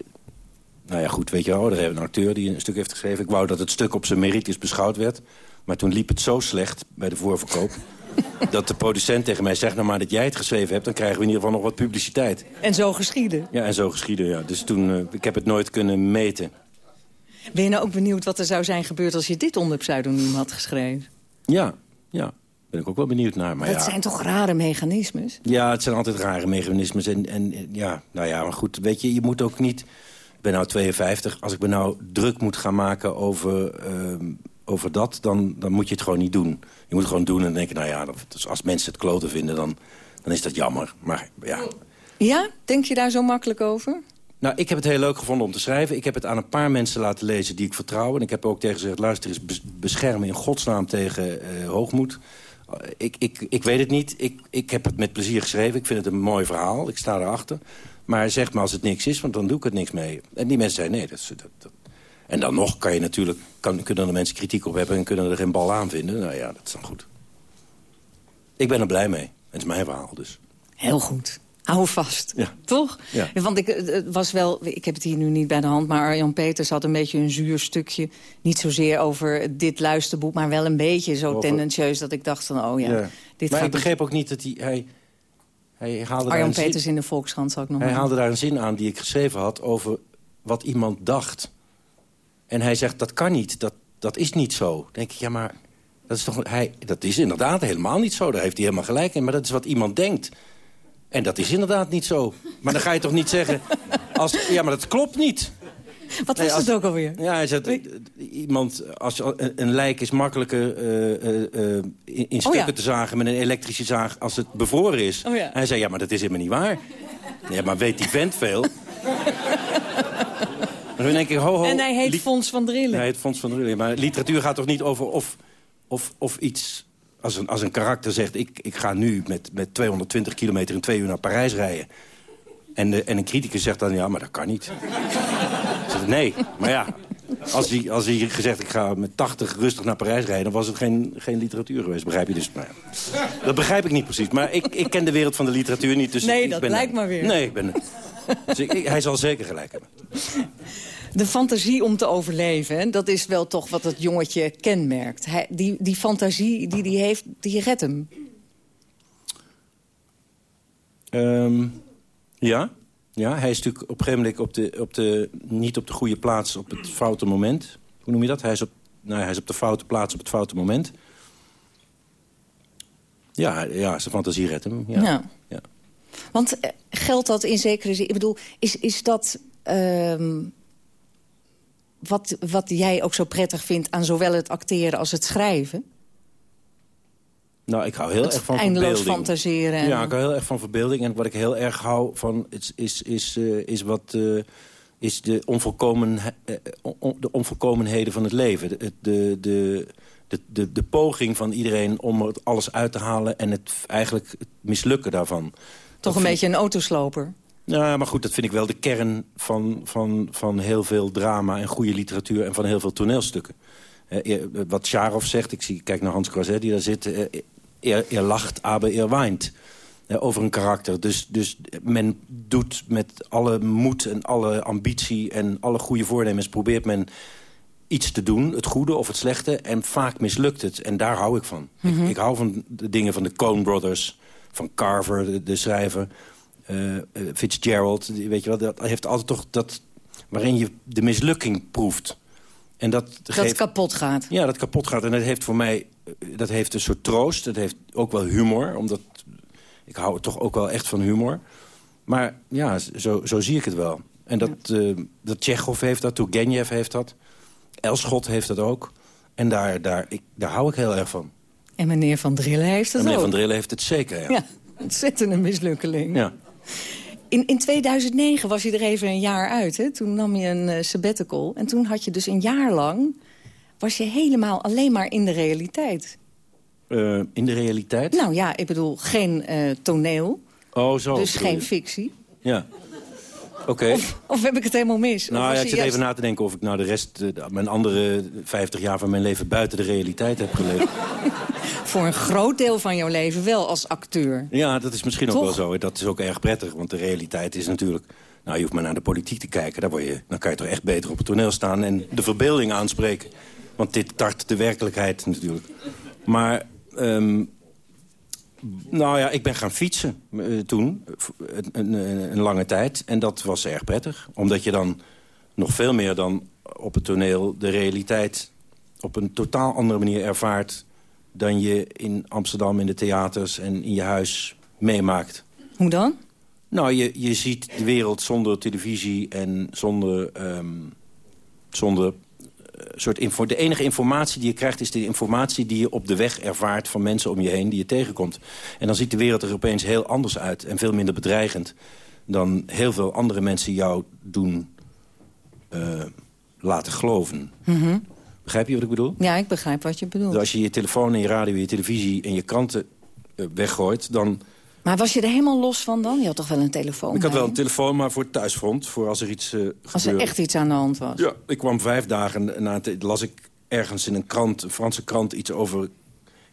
Nou ja, goed, weet je wel, er heeft een acteur die een stuk heeft geschreven. Ik wou dat het stuk op zijn merites beschouwd werd. Maar toen liep het zo slecht bij de voorverkoop... dat de producent tegen mij zegt... nou maar dat jij het geschreven hebt... dan krijgen we in ieder geval nog wat publiciteit. En zo geschieden. Ja, en zo geschieden, ja. Dus toen, uh, ik heb het nooit kunnen meten. Ben je nou ook benieuwd wat er zou zijn gebeurd... als je dit onder pseudoniem had geschreven? Ja, ja. Ben ik ook wel benieuwd naar. Maar dat ja. zijn toch rare mechanismes? Ja, het zijn altijd rare mechanismes. En, en ja, nou ja, maar goed, weet je, je moet ook niet... Ik ben nou 52. Als ik me nou druk moet gaan maken over... Uh, over dat, dan, dan moet je het gewoon niet doen. Je moet het gewoon doen en denken, nou ja, dus als mensen het kloten vinden, dan, dan is dat jammer. Maar ja. Ja? Denk je daar zo makkelijk over? Nou, ik heb het heel leuk gevonden om te schrijven. Ik heb het aan een paar mensen laten lezen die ik vertrouw. En ik heb ook tegen ze gezegd, luister eens, beschermen in godsnaam tegen uh, hoogmoed. Uh, ik, ik, ik weet het niet. Ik, ik heb het met plezier geschreven. Ik vind het een mooi verhaal. Ik sta erachter. Maar zeg maar als het niks is, want dan doe ik het niks mee. En die mensen zeiden, nee, dat, dat, dat en dan nog kan je natuurlijk, kan, kunnen er mensen kritiek op hebben... en kunnen er geen bal aan vinden. Nou ja, dat is dan goed. Ik ben er blij mee. Het is mijn verhaal dus. Heel goed. Hou vast. Ja. Toch? Ja. Want ik, het was wel, ik heb het hier nu niet bij de hand... maar Arjan Peters had een beetje een zuur stukje. Niet zozeer over dit luisterboek... maar wel een beetje zo over... tendentieus dat ik dacht van... oh ja, ja. dit maar gaat ik begreep ook niet dat hij... hij, hij haalde Arjan Peters zin, in de Volkskrant zal ik nog Hij haalde daar een zin aan die ik geschreven had... over wat iemand dacht... En hij zegt, dat kan niet, dat, dat is niet zo. Dan denk ik, ja, maar dat is, toch, hij, dat is inderdaad helemaal niet zo. Daar heeft hij helemaal gelijk in, maar dat is wat iemand denkt. En dat is inderdaad niet zo. Maar dan ga je toch niet zeggen... Als, ja, maar dat klopt niet. Wat was Nee, als- het ook alweer? Ja, hij zegt, iemand, als een, een lijk is makkelijker eh, eh, eh, in, in stukken Oh ja. te zagen met een elektrische zaag als het bevroren is. Oh ja. En hij zei, ja, maar dat is helemaal niet waar. Ja, maar weet die vent veel? Maar ho, ho, en hij heet Fons van Drillen. hij heet Fons van Drillen. Maar literatuur gaat toch niet over of, of, of iets... Als een, als een karakter zegt, ik, ik ga nu met, met 220 kilometer in twee uur naar Parijs rijden. En, de, en een criticus zegt dan, ja, maar dat kan niet. Nee, maar ja. Als hij, als hij gezegd, ik ga met 80 rustig naar Parijs rijden... dan was het geen, geen literatuur geweest, begrijp je dus? Ja. Dat begrijp ik niet precies. Maar ik, ik ken de wereld van de literatuur niet. Dus Nee, ik dat ben, blijkt maar weer. Nee, ik ben... Dus ik, ik- hij zal zeker gelijk hebben. De fantasie om te overleven, hè, dat is wel toch wat het jongetje kenmerkt. Hij, die, die fantasie die hij heeft, die redt hem. Ehm, ja. ja, hij is natuurlijk op een gegeven moment op de, op de, niet op de goede plaats op het foute moment. Hoe noem je dat? Hij is op, nou, hij is op de foute plaats op het foute moment. Ja, ja zijn fantasie redt hem. Ja. Ja. Ja. Want eh, geldt dat in zekere zin... Ik bedoel, is, is dat ehm, wat, wat jij ook zo prettig vindt... aan zowel het acteren als het schrijven? Nou, ik hou heel Het erg van eindeloos verbeelding. fantaseren en- Ja, ik hou heel erg van verbeelding. En wat ik heel erg hou van is, is, is, eh, is wat... eh, is de, onvolkomen, eh, on- de onvolkomenheden van het leven. De, de, de, de, de, poging van iedereen om er alles uit te halen... en het eigenlijk het mislukken daarvan. Toch een beetje een autosloper? Ja, maar goed, dat vind ik wel de kern van, van, van heel veel drama en goede literatuur... en van heel veel toneelstukken. Eh, eh, wat Charov zegt, ik zie, kijk naar Hans Croiset die daar zit... Eh, er, er lacht, aber er weint. Over een karakter. Dus, dus men doet met alle moed en alle ambitie... en alle goede voornemens probeert men iets te doen, het goede of het slechte. En vaak mislukt het. En daar hou ik van. Mhm. ik, ik hou van de dingen van de Coen Brothers, van Carver, de, de schrijver... eh, eh, Fitzgerald, weet je wel, dat heeft altijd toch dat... waarin je de mislukking proeft. En dat, Dat het kapot gaat. ja, dat kapot gaat. En dat heeft voor mij eh, dat heeft een soort troost. Dat heeft ook wel humor. Omdat ik hou toch ook wel echt van humor. Maar ja, zo, zo zie ik het wel. En dat, eh dat Tsjechov heeft dat, Turgenev heeft dat. Elschot heeft dat ook. En daar, daar, ik, daar hou ik heel erg van. En meneer Van Drillen heeft En het meneer ook. Van Drillen heeft het zeker, ja. Ja, ontzettend een mislukkeling. Ja. In, in 2009 was je er even een jaar uit. Hè? Toen nam je een eh, sabbatical. En toen had je dus een jaar lang... was je helemaal alleen maar in de realiteit. Eh, in de realiteit? Nou ja, ik bedoel, geen eh, toneel. oh, zo. dus geen je. fictie. Ja. Oké. Of heb ik het helemaal mis? Nou ja, ik zit juist- even na te denken of ik nou de rest... mijn andere 50 jaar van mijn leven buiten de realiteit heb geleefd. Voor een groot deel van jouw leven wel als acteur. Ja, dat is misschien ook wel zo. Dat is ook erg prettig, want de realiteit is natuurlijk... Nou, je hoeft maar naar de politiek te kijken. Daar word je, dan kan je toch echt beter op het toneel staan... en de verbeelding aanspreken. Want dit tart de werkelijkheid natuurlijk. Maar, ehm, nou ja, ik ben gaan fietsen eh, toen. Een, een, een lange tijd. En dat was erg prettig. Omdat je dan nog veel meer dan op het toneel... de realiteit op een totaal andere manier ervaart... dan je in Amsterdam in de theaters en in je huis meemaakt. Hoe dan? Nou, je, je ziet de wereld zonder televisie en zonder... ehm, zonder eh, soort info de enige informatie die je krijgt... is de informatie die je op de weg ervaart van mensen om je heen... die je tegenkomt. En dan ziet de wereld er opeens heel anders uit... en veel minder bedreigend dan heel veel andere mensen jou doen eh, laten geloven. Mhm. Begrijp je wat ik bedoel? Ja, ik begrijp wat je bedoelt. Dus als je je telefoon en je radio, je televisie en je kranten eh, weggooit... dan Maar was je er helemaal los van dan? Je had toch wel een telefoon Ik had wel een telefoon, maar voor het thuisfront. Voor als er iets eh Als er gebeurde. echt iets aan de hand was. Ja, ik kwam vijf dagen na het... las ik ergens in een krant, een Franse krant... iets over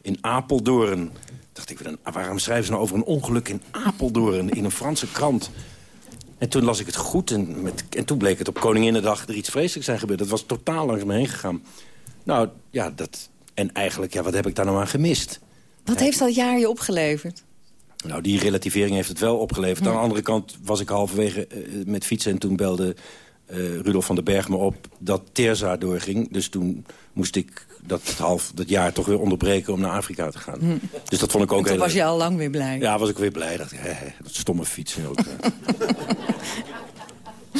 in Apeldoorn. dacht ik, "Wat een- waarom schrijven ze nou over een ongeluk in Apeldoorn... in een Franse krant? En toen las ik het goed en, met, en toen bleek het op Koninginnedag... er iets vreselijks zijn gebeurd. Dat was totaal langs me heen gegaan. Nou, ja, dat... En eigenlijk, ja, wat heb ik daar nou aan gemist? Wat heeft dat jaar je opgeleverd? Nou, die relativering heeft het wel opgeleverd. Aan de andere kant was ik halverwege eh, met fietsen... en toen belde eh, Rudolf van den Berg me op dat Terza doorging. Dus toen moest ik dat, half, dat jaar toch weer onderbreken om naar Afrika te gaan. Hm. Dus dat vond ik ook En toen heel was je al lang weer blij. Ja, was ik weer blij. Dacht, ik, hè, hè, dat stomme fietsen ook.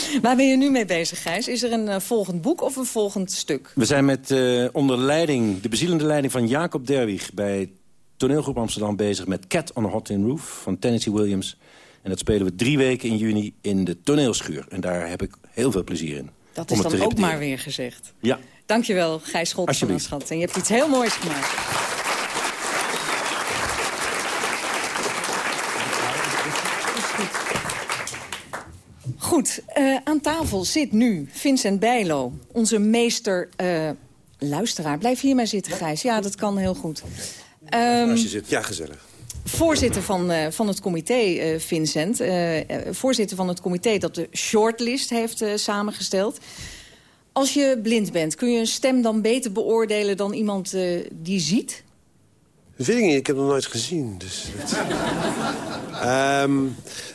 Waar ben je nu mee bezig, Gijs? Is er een eh, volgend boek of een volgend stuk? We zijn met eh, onder leiding, de bezielende leiding van Jacob Derwig... bij Toneelgroep Amsterdam bezig met Cat on a Hot Tin Roof van Tennessee Williams. En dat spelen we drie weken in juni in de toneelschuur. En daar heb ik heel veel plezier in. Dat is dan ook maar weer gezegd. Ja. Dankjewel, Gijs Scholten van. Schat. En je hebt iets heel moois gemaakt. Goed, eh, aan tafel zit nu Vincent Bijlo, onze meester eh, luisteraar. Blijf hier maar zitten, Gijs. Ja, dat kan heel goed. Ehm, Als je zit, ja, gezellig. Voorzitter van, eh, van het comité, eh, Vincent. voorzitter van het comité dat de shortlist heeft eh, samengesteld. Als je blind bent, kun je een stem dan beter beoordelen... dan iemand die ziet? Weet ik ik heb nog nooit gezien. Dus. Ehm,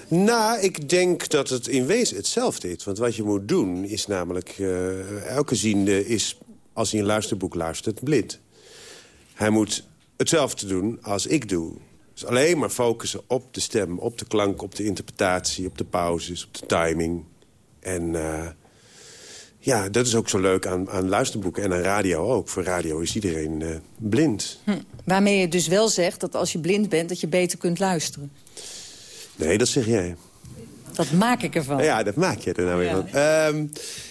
nou, ik denk dat het in wezen hetzelfde is. Want wat je moet doen is namelijk... eh, elke ziende is, als hij een luisterboek luistert, blind. Hij moet hetzelfde doen als ik doe. Dus alleen maar focussen op de stem, op de klank, op de interpretatie... op de pauzes, op de timing. En eh, ja, dat is ook zo leuk aan, aan luisterboeken en aan radio ook. Voor radio is iedereen eh, blind. Hm. Waarmee je dus wel zegt dat als je blind bent... dat je beter kunt luisteren. Nee, dat zeg jij. Dat maak ik ervan. Ja, dat maak je er nou weer Ja. van. Ehm,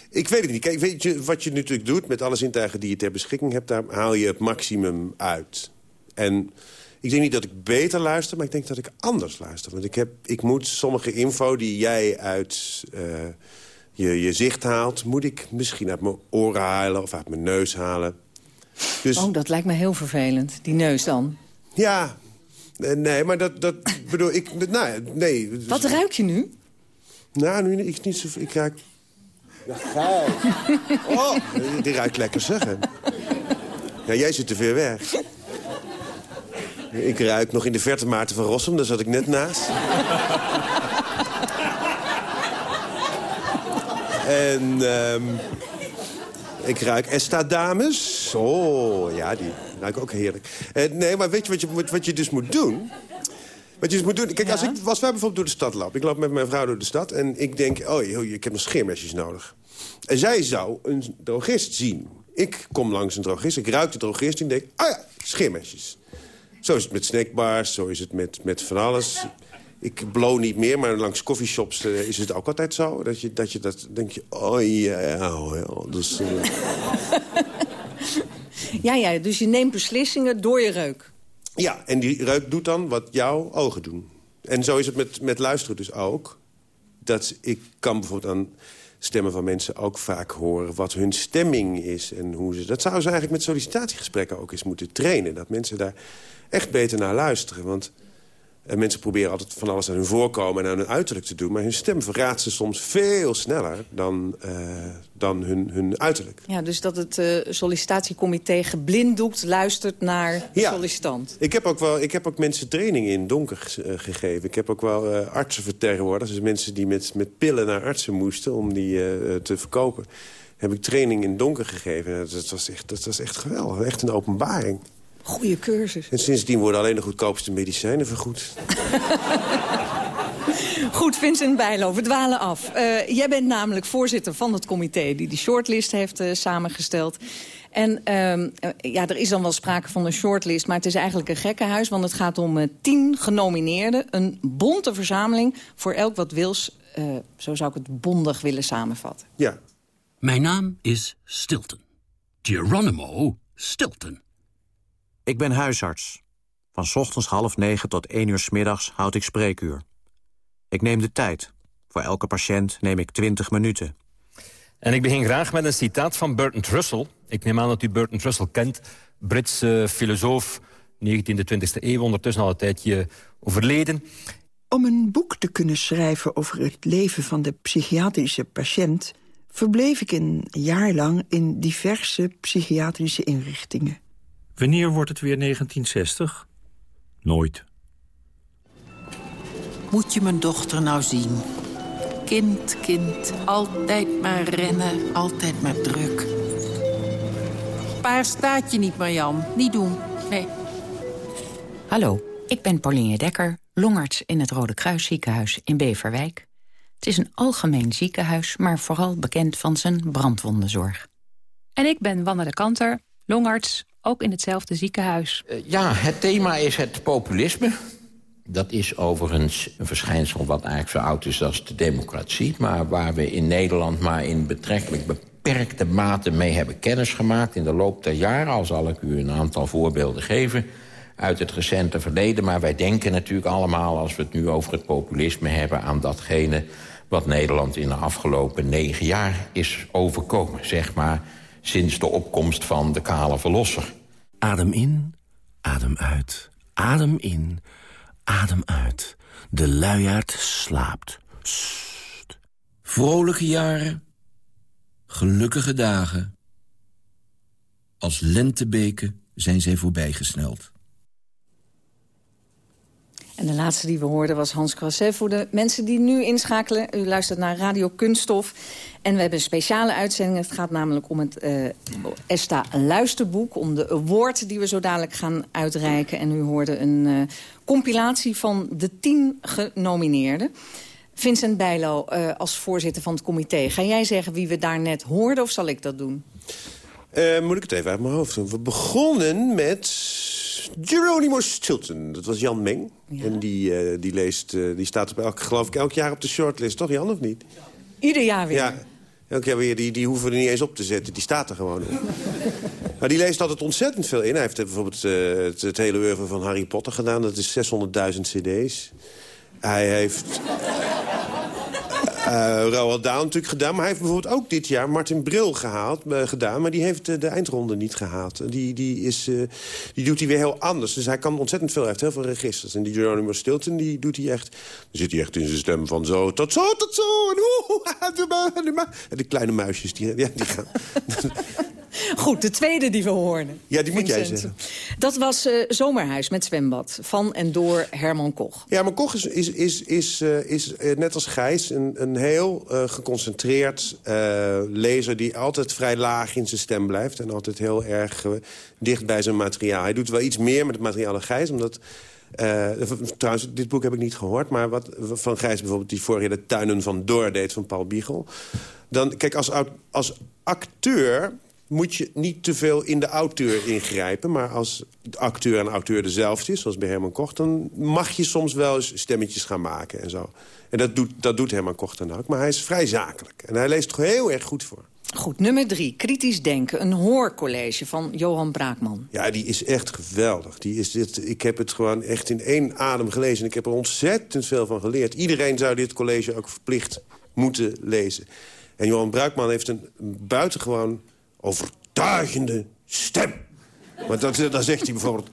ik weet het niet. Kijk, weet je, wat je natuurlijk doet met alle zintuigen die je ter beschikking hebt... daar haal je het maximum uit. En Ik denk niet dat ik beter luister, maar ik denk dat ik anders luister. Want ik, heb, ik moet sommige info die jij uit uh, je, je zicht haalt... moet ik misschien uit mijn oren halen of uit mijn neus halen. Dus... Oh, dat lijkt me heel vervelend, die neus dan. Ja, nee, maar dat, dat bedoel ik... Nou, nee. Wat ruik je nu? Nou, nu ik niet zo... Ik ruik... Ja, geil. Oh, die ruikt lekker, zeggen. Ja, jij zit te ver weg. Ik ruik nog in de verte Maarten van Rossum, daar zat ik net naast. en um, ik ruik Esta Dames. Oh, ja, die ruik ook heerlijk. Uh, nee, maar weet je wat, je wat je dus moet doen? Wat je dus moet doen... Kijk, als, ik, als wij bijvoorbeeld door de stad lopen... ik loop met mijn vrouw door de stad en ik denk... oh, ik heb nog scheermesjes nodig. En zij zou een drogist zien. Ik kom langs een drogist, ik ruik de drogist en denk... ah ja, scheermesjes. Zo is het met snackbars, zo is het met, met van alles. Ik blow niet meer, maar langs coffeeshops uh, is het ook altijd zo. Dat je dat, je dat denk je, oh ja, oh, ja dus, uh... ja, ja, dus je neemt beslissingen door je reuk. Ja, en die reuk doet dan wat jouw ogen doen. En zo is het met, met luisteren dus ook. Dat ik kan bijvoorbeeld aan stemmen van mensen ook vaak horen... wat hun stemming is en hoe ze... Dat zouden ze eigenlijk met sollicitatiegesprekken ook eens moeten trainen. Dat mensen daar echt beter naar luisteren. Want en mensen proberen altijd van alles aan hun voorkomen en aan hun uiterlijk te doen. Maar hun stem verraadt ze soms veel sneller dan, uh, dan hun, hun uiterlijk. Ja, dus dat het uh, sollicitatiecomité geblinddoekt luistert naar de ja. sollicitant. Ik heb, ook wel, ik heb ook mensen training in donker uh, gegeven. Ik heb ook wel artsen vertegenwoordigd. Dus mensen die met, met pillen naar artsen moesten om die te verkopen. Heb ik training in donker gegeven. Dat was echt, dat was echt geweldig. Echt een openbaring. Goeie cursus. En sindsdien worden alleen de goedkoopste medicijnen vergoed. Goed, Vincent Bijlo, we dwalen af. Uh, jij bent namelijk voorzitter van het comité die die shortlist heeft uh, samengesteld. En uh, ja, er is dan wel sprake van een shortlist, maar het is eigenlijk een gekkenhuis. Want het gaat om tien genomineerden. Een bonte verzameling voor elk wat wils. zo zou ik het bondig willen samenvatten. Ja. Mijn naam is Stilton. Geronimo Stilton. Ik ben huisarts. Van ochtends half negen tot één uur s middags houd ik spreekuur. Ik neem de tijd. Voor elke patiënt neem ik twintig minuten. En ik begin graag met een citaat van Bertrand Russell. Ik neem aan dat u Bertrand Russell kent. Britse filosoof, 19e, 20e eeuw, ondertussen al een tijdje overleden. Om een boek te kunnen schrijven over het leven van de psychiatrische patiënt... verbleef ik een jaar lang in diverse psychiatrische inrichtingen. Wanneer wordt het weer 1960? Nooit. Moet je mijn dochter nou zien? Kind, kind, altijd maar rennen, altijd maar druk. Paar staat je niet, Marjan. Niet doen, nee. Hallo, ik ben Pauline Dekker, longarts in het Rode Kruisziekenhuis in Beverwijk. Het is een algemeen ziekenhuis, maar vooral bekend van zijn brandwondenzorg. En ik ben Wanne de Kanter, longarts ook in hetzelfde ziekenhuis. Uh, ja, het thema is het populisme. Dat is overigens een verschijnsel wat eigenlijk zo oud is als de democratie... maar waar we in Nederland maar in betrekkelijk beperkte mate mee hebben kennis gemaakt... in de loop der jaren, al zal ik u een aantal voorbeelden geven uit het recente verleden. Maar wij denken natuurlijk allemaal, als we het nu over het populisme hebben... aan datgene wat Nederland in de afgelopen negen jaar is overkomen. Zeg maar sinds de opkomst van de kale verlosser. Adem in, adem uit, adem in, adem uit. De luiaard slaapt. Sst. Vrolijke jaren, gelukkige dagen. Als lentebeken zijn zij voorbijgesneld. En de laatste die we hoorden was Hans Krassev. Voor de mensen die nu inschakelen, u luistert naar Radio Kunststof. En we hebben een speciale uitzending. Het gaat namelijk om het uh, ESTA luisterboek. Om de award die we zo dadelijk gaan uitreiken. En u hoorde een uh, compilatie van de tien genomineerden. Vincent Bijlo, uh, als voorzitter van het comité. Ga jij zeggen wie we daar net hoorden of zal ik dat doen? moet ik het even uit mijn hoofd doen. We begonnen met Geronimo Stilton. Dat was Jan Meng. En die, uh, die, leest, uh, die staat op elk, geloof ik elk jaar op de shortlist, toch Jan, of niet? Ieder jaar weer? Ja, elk jaar weer. Die, die hoeven we er niet eens op te zetten. Die staat er gewoon op. Nou, die leest altijd ontzettend veel in. Hij heeft bijvoorbeeld uh, het, het, hele oeuvre van Harry Potter gedaan. Dat is 600.000 cd's. Hij heeft uh, Roald natuurlijk gedaan. Maar hij heeft bijvoorbeeld ook dit jaar Martin Bril gehaald, uh, gedaan. Maar die heeft uh, de eindronde niet gehaald. Die, die, is, die doet hij weer heel anders. Dus hij kan ontzettend veel. Hij heeft heel veel registers. En die Geronimo Stilton, die doet hij echt... Dan zit hij echt in zijn stem van zo, tot zo, tot zo. En, en die kleine muisjes, die, ja, die gaan... Goed, de tweede die we hoorden. Ja, die moet jij zeggen. Dat was uh, Zomerhuis met zwembad. Van en door Herman Koch. Ja, maar Koch is, is, is, is, uh, is uh, net als Gijs een, een heel geconcentreerd lezer... die altijd vrij laag in zijn stem blijft. En altijd heel erg dicht bij zijn materiaal. Hij doet wel iets meer met het materiaal dan Gijs, omdat... trouwens, dit boek heb ik niet gehoord. Maar wat van Gijs bijvoorbeeld die vorig jaar de Tuinen van Door deed van Paul Biegel. Dan, kijk, als, als acteur moet je niet te veel in de auteur ingrijpen. Maar als de acteur en auteur dezelfde is, zoals bij Herman Koch... dan mag je soms wel eens stemmetjes gaan maken en zo. En dat doet, dat doet Herman Koch dan ook. Maar hij is vrij zakelijk. En hij leest toch heel erg goed voor. Goed, nummer drie. Kritisch denken. Een hoorcollege van Johan Braakman. Ja, die is echt geweldig. Die is dit, ik heb het gewoon echt in één adem gelezen. En ik heb er ontzettend veel van geleerd. Iedereen zou dit college ook verplicht moeten lezen. En Johan Braakman heeft een buitengewoon overtuigende stem. Want dat, dan zegt hij bijvoorbeeld...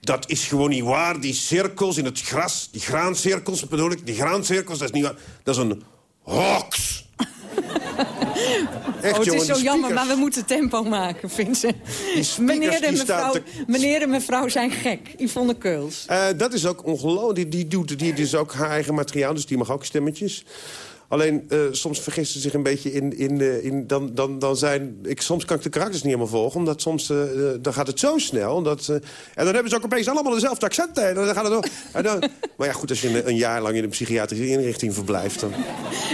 Dat is gewoon niet waar, die cirkels in het gras, die graancirkels bedoel ik, die graancirkels, dat is niet waar. Dat is een hoax. Echt, oh, het is zo jammer, maar we moeten tempo maken, Vincent. Meneer en, mevrouw, meneer en mevrouw zijn gek. Yvonne Keuls. Uh, dat is ook ongelooflijk. Die, die, doet, die, die is ook haar eigen materiaal, dus die mag ook stemmetjes. Alleen uh, soms vergist ze zich een beetje in... in, uh, in dan, dan, dan zijn, ik, soms kan ik de karakters niet helemaal volgen. Omdat soms uh, dan gaat het zo snel. Dat, en dan hebben ze ook opeens allemaal dezelfde accenten. En dan gaat het en dan, maar ja, goed, als je een, een, jaar lang in een psychiatrische inrichting verblijft... Dan...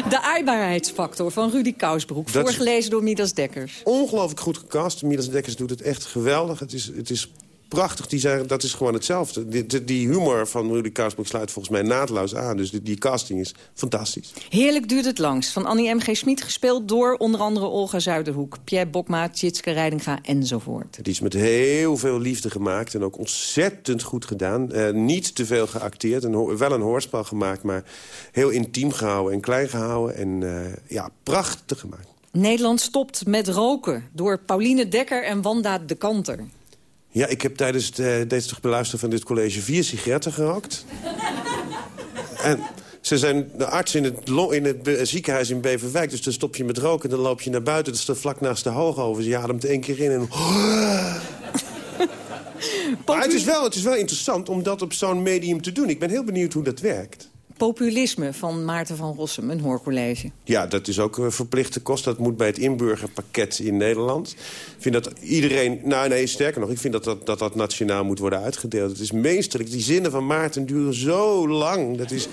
De aaibaarheidsfactor van Rudy Kousbroek. Voorgelezen door Midas Dekkers. Ongelooflijk goed gecast. Midas Dekkers doet het echt geweldig. Het is, het is prachtig. Die zijn, dat is gewoon hetzelfde. Die, die humor van Rudy Kaasbroek sluit volgens mij naadloos aan. Dus die, die, casting is fantastisch. Heerlijk duurt het langs. Van Annie M.G. Schmid gespeeld door onder andere Olga Zuiderhoek... Pierre Bokma, Tjitske Reidinga enzovoort. Het is met heel veel liefde gemaakt en ook ontzettend goed gedaan. Eh, niet te veel geacteerd. En wel een hoorspel gemaakt, maar heel intiem gehouden en klein gehouden. En uh, ja, prachtig gemaakt. Nederland stopt met roken door Pauline Dekker en Wanda de Kanter. Ja, ik heb tijdens het, uh, deze beluisteren van dit college vier sigaretten gerookt. en ze zijn de arts in het, in het ziekenhuis in Beverwijk. Dus dan stop je met roken en dan loop je naar buiten. Dat is vlak naast de Hoogover. Je ademt één keer in en... maar het is, wel, het is wel interessant om dat op zo'n medium te doen. Ik ben heel benieuwd hoe dat werkt. Populisme van Maarten van Rossum, een hoorcollege. Ja, dat is ook een verplichte kost. Dat moet bij het inburgerpakket in Nederland. Ik vind dat iedereen... Nou nee, sterker nog, ik vind dat dat, dat, dat nationaal moet worden uitgedeeld. Het is meesterlijk. Die zinnen van Maarten duren zo lang. Dat is...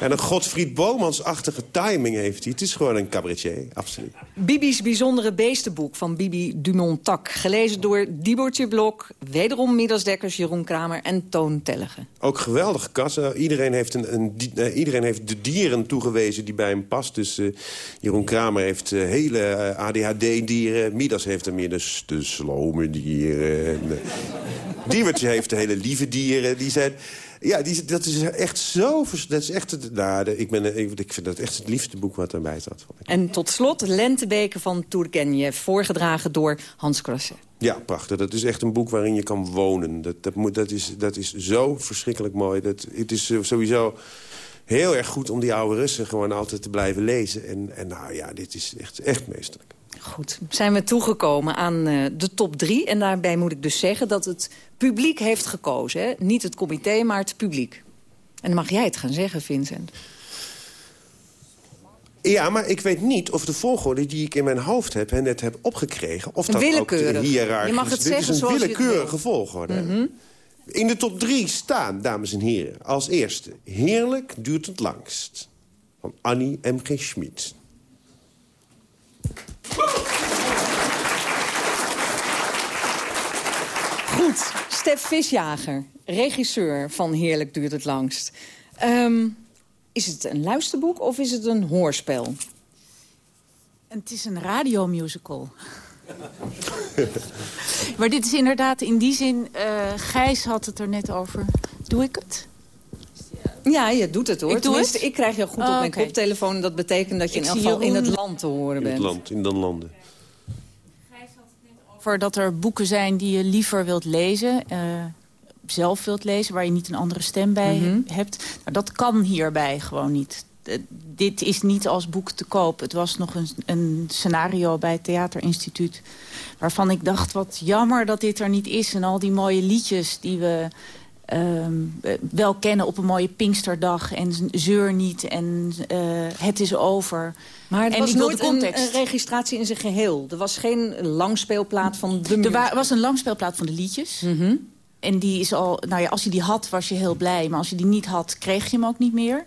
En een Godfried Bomans-achtige timing heeft hij. Het is gewoon een cabaretier, absoluut. Bibi's bijzondere beestenboek van Bibi Dumont-Tak. Gelezen door Dibortje Blok, wederom Middelsdekkers, Jeroen Kramer en Toon Tellegen. Ook geweldige kassen. Iedereen heeft, een, een uh, iedereen heeft de dieren toegewezen die bij hem past. Dus uh, Jeroen Kramer heeft uh, hele ADHD-dieren. Midas heeft er meer de, de slome dieren. Diewertje heeft de hele lieve dieren. Die zijn... Ja, die, dat is echt zo... Dat is echt, nou, ik, ben, ik, ik vind dat echt het liefste boek wat erbij staat. En tot slot Lentebeken van Turgenev, voorgedragen door Hans Krosset. Ja, prachtig. Dat is echt een boek waarin je kan wonen. Dat, dat, moet, dat, is, dat is zo verschrikkelijk mooi. Dat, het is sowieso heel erg goed om die oude Russen gewoon altijd te blijven lezen. En, en nou ja, dit is echt, echt meesterlijk. Goed, zijn we toegekomen aan uh, de top drie. En daarbij moet ik dus zeggen dat het publiek heeft gekozen. Hè? Niet het comité, maar het publiek. En dan mag jij het gaan zeggen, Vincent. Ja, maar ik weet niet of de volgorde die ik in mijn hoofd heb en net heb opgekregen... of dat ook de hiërarchisch... Je mag het Dit zeggen is een willekeurige volgorde. Mm In de top drie staan, dames en heren, als eerste... Heerlijk duurt het langst. Van Annie M.G. Schmid. Goed, Stef Visjager, regisseur van Heerlijk duurt het langst. Um, is het een luisterboek of is het een hoorspel? Het is een radiomusical. Maar dit is inderdaad in die zin... Uh, Gijs had het er net over. Doe ik het? Ja, je doet het hoor. Ik, doe het? ik krijg je goed op oh, mijn koptelefoon. En dat betekent dat je in elk geval in het land te horen bent. In het land, in de landen. Gijs had het net over dat er boeken zijn die je liever wilt lezen... Uh, zelf wilt lezen, waar je niet een andere stem bij mhm. hebt. Nou, dat kan hierbij gewoon niet. dit is niet als boek te koop. Het was nog een, een, scenario bij het Theaterinstituut... waarvan ik dacht, wat jammer dat dit er niet is. En al die mooie liedjes die we ehm, wel kennen op een mooie Pinksterdag... en Zeur niet en uh, Het is over... Maar het was nooit een, een, registratie in zijn geheel. Er was geen langspeelplaat van de. Er was een langspeelplaat van de liedjes... Mm en die is al, nou ja, als je die had, was je heel blij. Maar als je die niet had, kreeg je hem ook niet meer.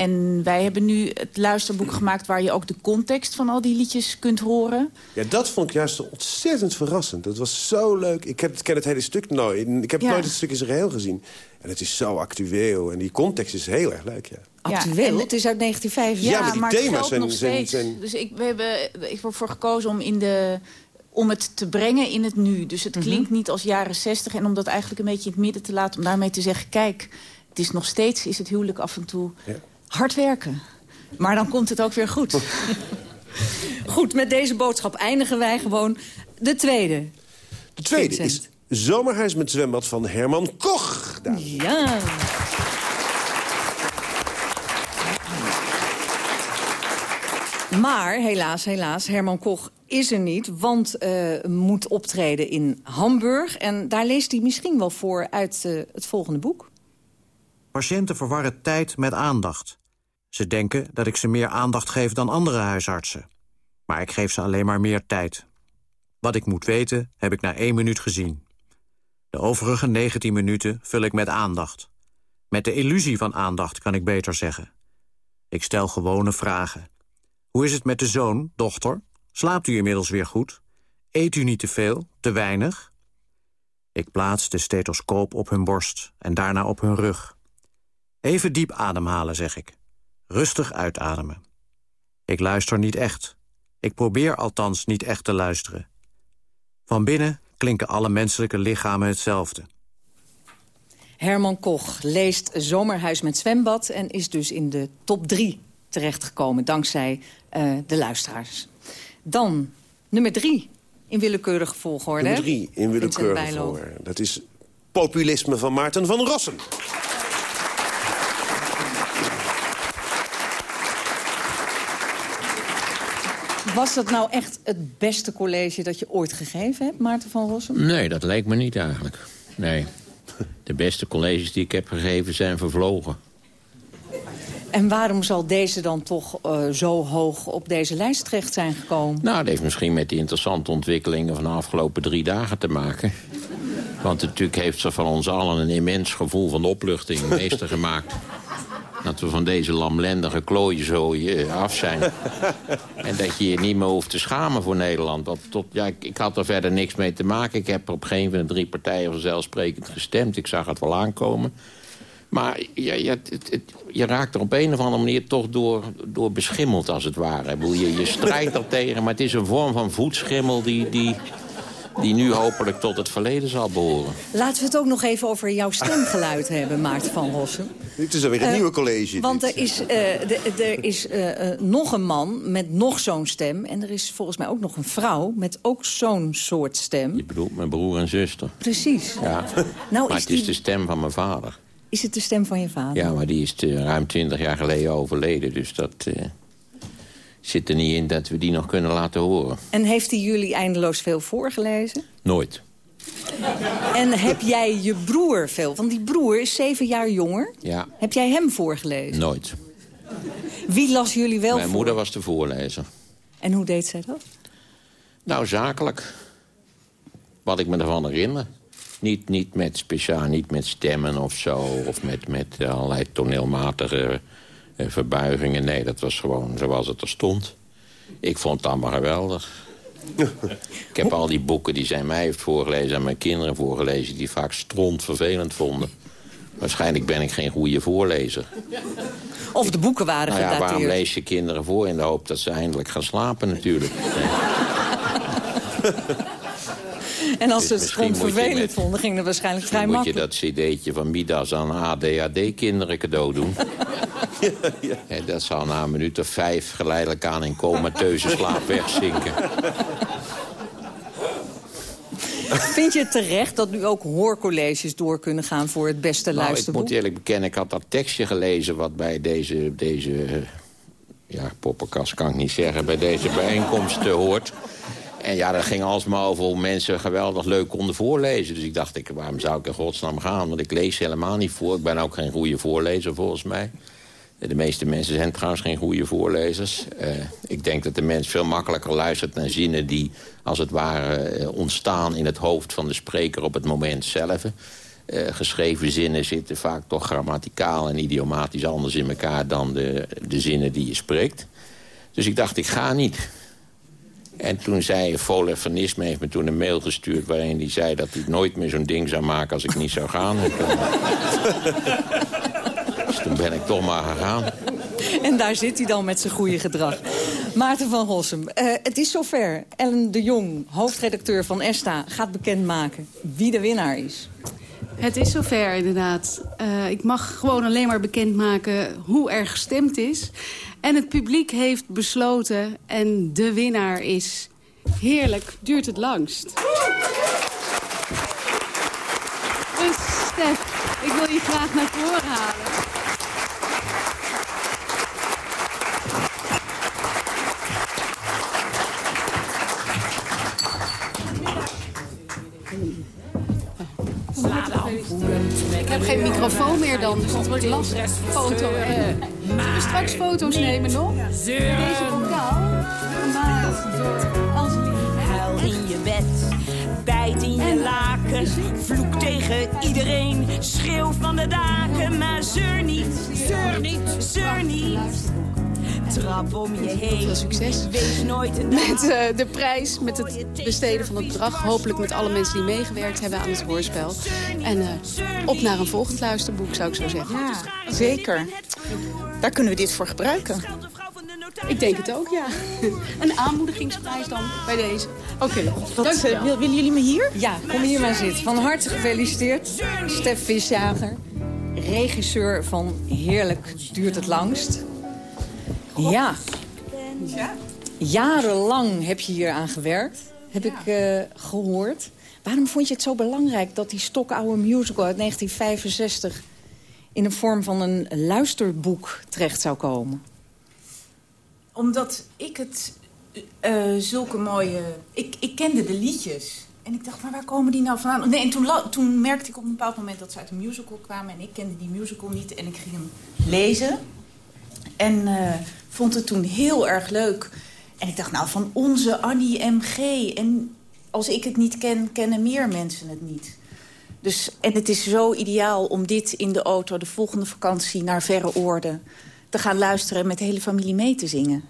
En wij hebben nu het luisterboek gemaakt... waar je ook de context van al die liedjes kunt horen. Ja, dat vond ik juist ontzettend verrassend. Dat was zo leuk. Ik heb, ken het hele stuk nooit. Ik heb nooit het stuk in zijn geheel gezien. En het is zo actueel. En die context is heel erg leuk, ja. Actueel? het is uit 1950. Ja, ja maar die thema's zijn, nog steeds. Dus ik, we hebben, ik heb ervoor gekozen om in de om het te brengen in het nu. Dus het mhm. klinkt niet als jaren zestig. En om dat eigenlijk een beetje in het midden te laten... om daarmee te zeggen, kijk, het is nog steeds is het huwelijk af en toe ja. Hard werken. Maar dan komt het ook weer goed. goed, met deze boodschap eindigen wij gewoon de tweede. De tweede is Zomerhuis met zwembad van Herman Koch. Ja. Maar helaas, helaas, Herman Koch is er niet, want uh, moet optreden in Hamburg. En daar leest hij misschien wel voor uit uh, het volgende boek. Patiënten verwarren tijd met aandacht. Ze denken dat ik ze meer aandacht geef dan andere huisartsen. Maar ik geef ze alleen maar meer tijd. Wat ik moet weten, heb ik na één minuut gezien. De overige 19 minuten vul ik met aandacht. Met de illusie van aandacht, kan ik beter zeggen. Ik stel gewone vragen. Hoe is het met de zoon, dochter? Slaapt u inmiddels weer goed? Eet u niet te veel, te weinig? Ik plaats de stethoscoop op hun borst en daarna op hun rug. Even diep ademhalen, zeg ik. Rustig uitademen. Ik luister niet echt. Ik probeer althans niet echt te luisteren. Van binnen klinken alle menselijke lichamen hetzelfde. Herman Koch leest Zomerhuis met zwembad... en is dus in de top drie terechtgekomen, dankzij uh, de luisteraars. Dan nummer drie in willekeurige volgorde. Nummer drie in willekeurige volgorde. Dat is populisme van Maarten van Rossum. Was dat nou echt het beste college dat je ooit gegeven hebt, Maarten van Rossum? Nee, dat lijkt me niet eigenlijk. Nee. De beste colleges die ik heb gegeven zijn vervlogen. En waarom zal deze dan toch uh, zo hoog op deze lijst terecht zijn gekomen? Nou, dat heeft misschien met die interessante ontwikkelingen van de afgelopen drie dagen te maken. Want natuurlijk heeft ze van ons allen een immens gevoel van opluchting meester gemaakt. Dat we van deze lamlendige klooien zo af zijn. en dat je je niet meer hoeft te schamen voor Nederland. Want tot, ja, ik, ik, had er verder niks mee te maken. Ik heb op geen van de drie partijen vanzelfsprekend gestemd. Ik zag het wel aankomen. Maar je, je, het, je, raakt er op een of andere manier toch door, door beschimmeld, als het ware. Je, je strijdt er tegen, maar het is een vorm van voetschimmel... die, die, die nu hopelijk tot het verleden zal behoren. Laten we het ook nog even over jouw stemgeluid hebben, Maarten van Rossum. Dit is alweer een uh, nieuwe college. Want er is, uh, er is uh, nog een man met nog zo'n stem. En er is volgens mij ook nog een vrouw met ook zo'n soort stem. Je bedoelt mijn broer en zuster. Precies. Ja, nou, maar is het is de stem van mijn vader. Is het de stem van je vader? Ja, maar die is ruim twintig jaar geleden overleden. Dus dat uh, zit er niet in dat we die nog kunnen laten horen. En heeft hij jullie eindeloos veel voorgelezen? Nooit. En heb jij je broer veel? Want die broer is zeven jaar jonger. Ja. Heb jij hem voorgelezen? Nooit. Wie las jullie wel Mijn moeder was de voorlezer. En hoe deed zij dat? Nou, zakelijk. Wat ik me ervan herinner. Niet, niet met speciaal, niet met stemmen of zo. Of met, met allerlei toneelmatige verbuigingen. Nee, dat was gewoon zoals het er stond. Ik vond het allemaal geweldig. ik heb al die boeken die zij mij heeft voorgelezen... en mijn kinderen voorgelezen... die vaak stront vervelend vonden. Waarschijnlijk ben ik geen goede voorlezer. Of de boeken waren nou ja, gedateerd. Waarom lees je kinderen voor in de hoop dat ze eindelijk gaan slapen natuurlijk? En als Dus ze het misschien gewoon vervelend met- vonden, ging dat waarschijnlijk vrij Dan moet je makkelijk. dat cd'tje van Midas aan ADHD-kinderen cadeau doen. Ja, dat zal na een minuut of vijf geleidelijk aan in comateuze slaap wegzinken. Vind je het terecht dat nu ook hoorcolleges door kunnen gaan voor het beste Nou, ik luisterboek? moet eerlijk bekennen, ik had dat tekstje gelezen... wat bij deze, deze eh, ja, poppenkast kan ik niet zeggen... bij deze bijeenkomst hoort. En ja, ging alsmaar over mensen geweldig leuk konden voorlezen. Dus ik dacht, ik, waarom zou ik in godsnaam gaan? Want ik lees helemaal niet voor. Ik ben ook geen goede voorlezer, volgens mij. De meeste mensen zijn trouwens geen goede voorlezers. Eh, ik denk dat de mens veel makkelijker luistert naar zinnen... die als het ware eh, ontstaan in het hoofd van de spreker op het moment zelf. Eh, geschreven zinnen zitten vaak toch grammaticaal en idiomatisch anders in elkaar... dan de, de zinnen die je spreekt. Dus ik dacht, ik ga niet. En toen zei Voler van Nisme heeft me toen een mail gestuurd... waarin hij zei dat hij nooit meer zo'n ding zou maken als ik niet zou gaan. Dus toen ben ik toch maar gegaan. En daar zit hij dan met zijn goede gedrag. Maarten van Rossum, eh, het is zover. Ellen de Jong, hoofdredacteur van ESTA, gaat bekendmaken wie de winnaar is. Het is zover, inderdaad. Eh, ik mag gewoon alleen maar bekendmaken hoe er gestemd is. En het publiek heeft besloten en de winnaar is... Heerlijk, duurt het langst. Dus Stef, ik wil je graag naar voren halen. Meer dan, dus dat wordt lastig. Foto. eh. Zullen we straks foto's nemen nog? Deze vocaal, gemaakt door. Huil in je bed, bijt in je laken. Vloek tegen iedereen, schreeuw van de daken. Maar zeur niet, zeur niet, zeur niet. Trap om je heen, Veel succes. wees nooit een Met eh, de prijs, met het besteden van het bedrag. Hopelijk met alle mensen die meegewerkt hebben aan het hoorspel. En eh, op naar een volgend luisterboek, zou ik zo zeggen. Ja, zeker. Daar kunnen we dit voor gebruiken. Ik denk het ook, ja. Een aanmoedigingsprijs dan bij deze. Oké, eh, wil- willen jullie me hier? Ja, kom hier maar zitten. Van harte gefeliciteerd. Stef Visjager, regisseur van Heerlijk duurt het langst. Ja. Jarenlang heb je hier aan gewerkt, heb ik eh, gehoord. Waarom vond je het zo belangrijk dat die stokoude musical uit 1965... in de vorm van een luisterboek terecht zou komen? Omdat ik het eh, zulke mooie... Ik, ik kende de liedjes. En ik dacht, maar waar komen die nou vandaan? Nee, en toen, toen merkte ik op een bepaald moment dat ze uit een musical kwamen. En ik kende die musical niet. En ik ging hem lezen. En eh, vond het toen heel erg leuk. En ik dacht, nou, van onze Annie M.G. En als ik het niet ken, kennen meer mensen het niet. Dus, en het is zo ideaal om dit in de auto de volgende vakantie naar verre oorden te gaan luisteren en met de hele familie mee te zingen.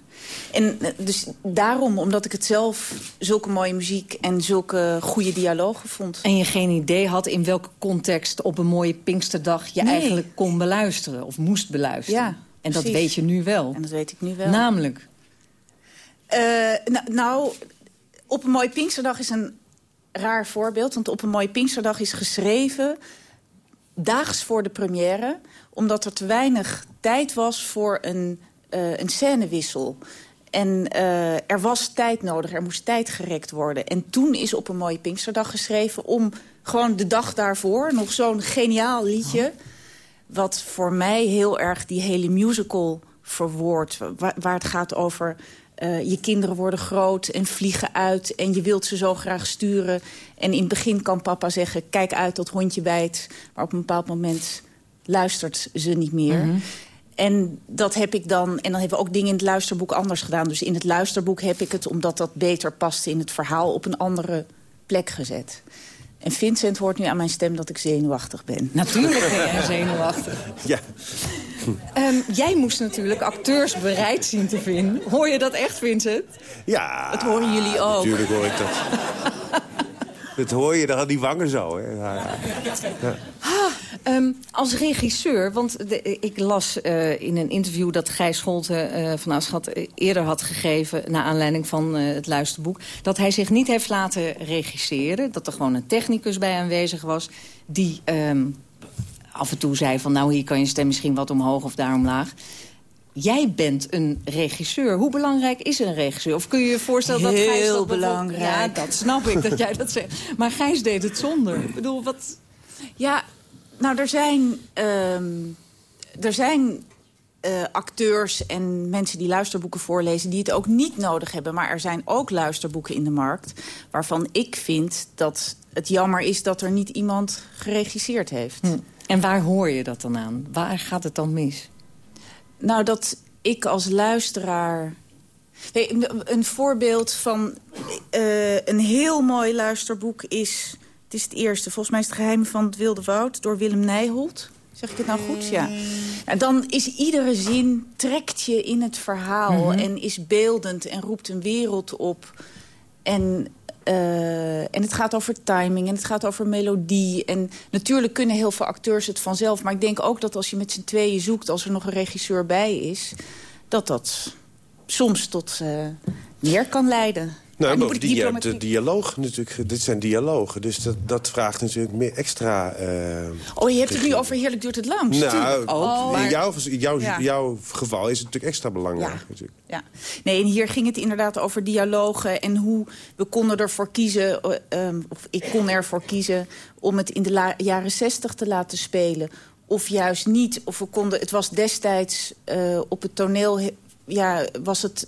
En eh, dus daarom, omdat ik het zelf zulke mooie muziek en zulke goede dialogen vond. En je geen idee had in welke context op een mooie Pinksterdag... je Nee. eigenlijk kon beluisteren of moest beluisteren. Ja, en dat weet je nu wel. En dat weet ik nu wel. Namelijk, nou, nou, op een mooie Pinksterdag is een raar voorbeeld. Want op een mooie Pinksterdag is geschreven daags voor de première. Omdat er te weinig tijd was voor een, eh, een scènewissel. En eh, er was tijd nodig, er moest tijd gerekt worden. En toen is op een mooie Pinksterdag geschreven... om gewoon de dag daarvoor nog zo'n geniaal liedje... wat voor mij heel erg die hele musical verwoordt. Waar, waar het gaat over... eh, je kinderen worden groot en vliegen uit... en je wilt ze zo graag sturen. En in het begin kan papa zeggen... kijk uit, dat hondje bijt. Maar op een bepaald moment luistert ze niet meer. Mhm. En dat heb ik dan. En dan hebben we ook dingen in het luisterboek anders gedaan. Dus in het luisterboek heb ik het, omdat dat beter past in het verhaal, op een andere plek gezet. En Vincent hoort nu aan mijn stem dat ik zenuwachtig ben. natuurlijk ben jij zenuwachtig. Ja. Ehm, jij moest natuurlijk acteurs bereid zien te vinden. Hoor je dat echt, Vincent? Ja. Dat horen jullie ook. Natuurlijk hoor ik dat. dat hoor je, dan gaat die wangen zo. Hè. Ja, ja. Ehm, als regisseur, want de, ik las uh, in een interview... dat Gijs Scholte uh, van Aschat eerder had gegeven... naar aanleiding van uh, het luisterboek... dat hij zich niet heeft laten regisseren. Dat er gewoon een technicus bij aanwezig was... die um, af en toe zei van... nou, hier kan je stem misschien wat omhoog of daar omlaag jij bent een regisseur. Hoe belangrijk is een regisseur? Of kun je je voorstellen dat Gijs dat... Heel belangrijk. Ja, dat snap ik, dat jij dat zegt. Maar Gijs deed het zonder. Ik bedoel, wat... Ja, nou, er zijn... Um, er zijn uh, acteurs en mensen die luisterboeken voorlezen... die het ook niet nodig hebben. Maar er zijn ook luisterboeken in de markt... waarvan ik vind dat het jammer is dat er niet iemand geregisseerd heeft. Hm. En waar hoor je dat dan aan? Waar gaat het dan mis? Nou, dat ik als luisteraar... Nee, een voorbeeld van uh, een heel mooi luisterboek is... Het is het eerste, volgens mij is het Geheim van het Wilde Woud... door Willem Nijholt. Zeg ik het nou goed? Ja. En dan is iedere zin, trekt je in het verhaal... Mm -hmm. en is beeldend en roept een wereld op. En uh, en het gaat over timing en het gaat over melodie. En natuurlijk kunnen heel veel acteurs het vanzelf. Maar ik denk ook dat als je met z'n tweeën zoekt... als er nog een regisseur bij is... dat dat soms tot uh, meer kan leiden. Nou, bovendien, je hebt de dialoog natuurlijk. Dit zijn dialogen, dus dat, dat vraagt natuurlijk meer extra... Uh, oh, je hebt het nu over heerlijk duurt het lang. Nou, oh. in jouw, jouw, ja. jouw geval is het natuurlijk extra belangrijk. Ja. Natuurlijk. ja. Nee, en hier ging het inderdaad over dialogen... en hoe we konden ervoor kiezen, um, of ik kon ervoor kiezen... om het in de jaren zestig te laten spelen of juist niet. Of we konden, het was destijds uh, op het toneel... Ja, was het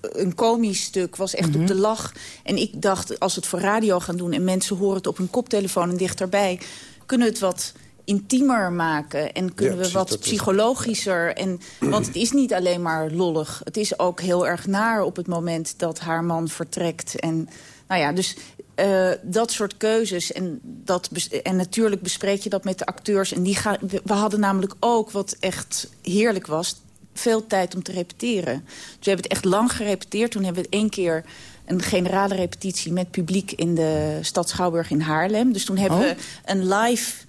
een komisch stuk, was echt mm -hmm. op de lach. En ik dacht, als we het voor radio gaan doen... en mensen horen het op hun koptelefoon en dichterbij... kunnen we het wat intiemer maken en kunnen ja, we wat psychologischer. En, want het is niet alleen maar lollig. Het is ook heel erg naar op het moment dat haar man vertrekt. En, nou ja, dus uh, dat soort keuzes. En, dat en natuurlijk bespreek je dat met de acteurs. En die gaan, we hadden namelijk ook, wat echt heerlijk was veel tijd om te repeteren. Dus we hebben het echt lang gerepeteerd. Toen hebben we één keer een generale repetitie met publiek in de stad Schouwburg in Haarlem. Dus toen hebben oh. we een live...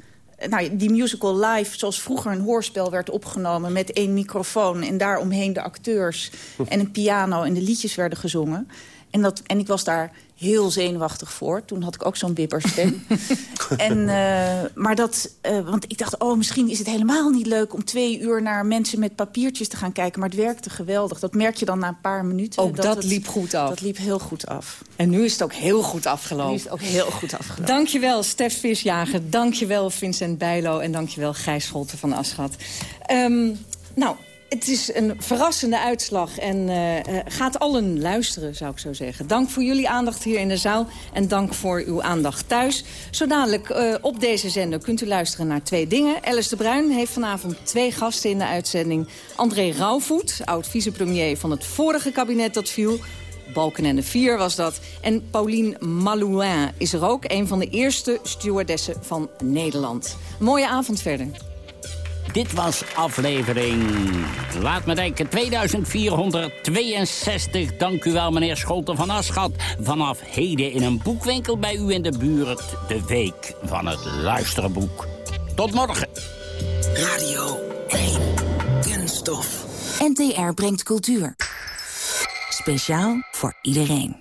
Nou, die musical live, zoals vroeger een hoorspel werd opgenomen... met één microfoon en daaromheen de acteurs en een piano... en de liedjes werden gezongen. En, dat, en ik was daar heel zenuwachtig voor. Toen had ik ook zo'n bibberstem. en, uh, maar dat, uh, want ik dacht, oh, misschien is het helemaal niet leuk... om twee uur naar mensen met papiertjes te gaan kijken. Maar het werkte geweldig. Dat merk je dan na een paar minuten. Ook dat, dat het, liep goed af. Dat liep heel goed af. En nu is het ook heel goed afgelopen. Nu is het ook heel goed afgelopen. Dankjewel, Stef Visjager. Dankjewel, Vincent Bijlo. En dankjewel, Gijs Scholten van Aschat. Um, nou, het is een verrassende uitslag en uh, gaat allen luisteren, zou ik zo zeggen. Dank voor jullie aandacht hier in de zaal en dank voor uw aandacht thuis. Zo dadelijk uh, op deze zender kunt u luisteren naar twee dingen. Alice de Bruin heeft vanavond twee gasten in de uitzending. André Rauwvoet, oud-vicepremier van het vorige kabinet dat viel... Balkenende 4 was dat. En Pauline Malouin is er ook, een van de eerste stewardessen van Nederland. Mooie avond verder. Dit was aflevering, laat me denken, 2462. Dank u wel, meneer Scholten van Aschat. Vanaf heden in een boekwinkel bij u in de buurt. De week van het luisterboek. Tot morgen. Radio 1. Kunststof. NTR brengt cultuur. Speciaal voor iedereen.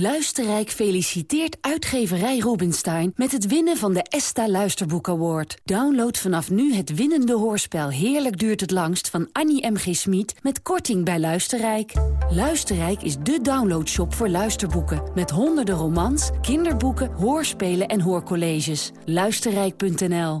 Luisterrijk feliciteert uitgeverij Rubinstein met het winnen van de ESTA Luisterboek Award. Download vanaf nu het winnende hoorspel Heerlijk duurt het langst van Annie M. G. Smit met korting bij Luisterrijk. Luisterrijk is de downloadshop voor luisterboeken met honderden romans, kinderboeken, hoorspelen en hoorcolleges. Luisterrijk.nl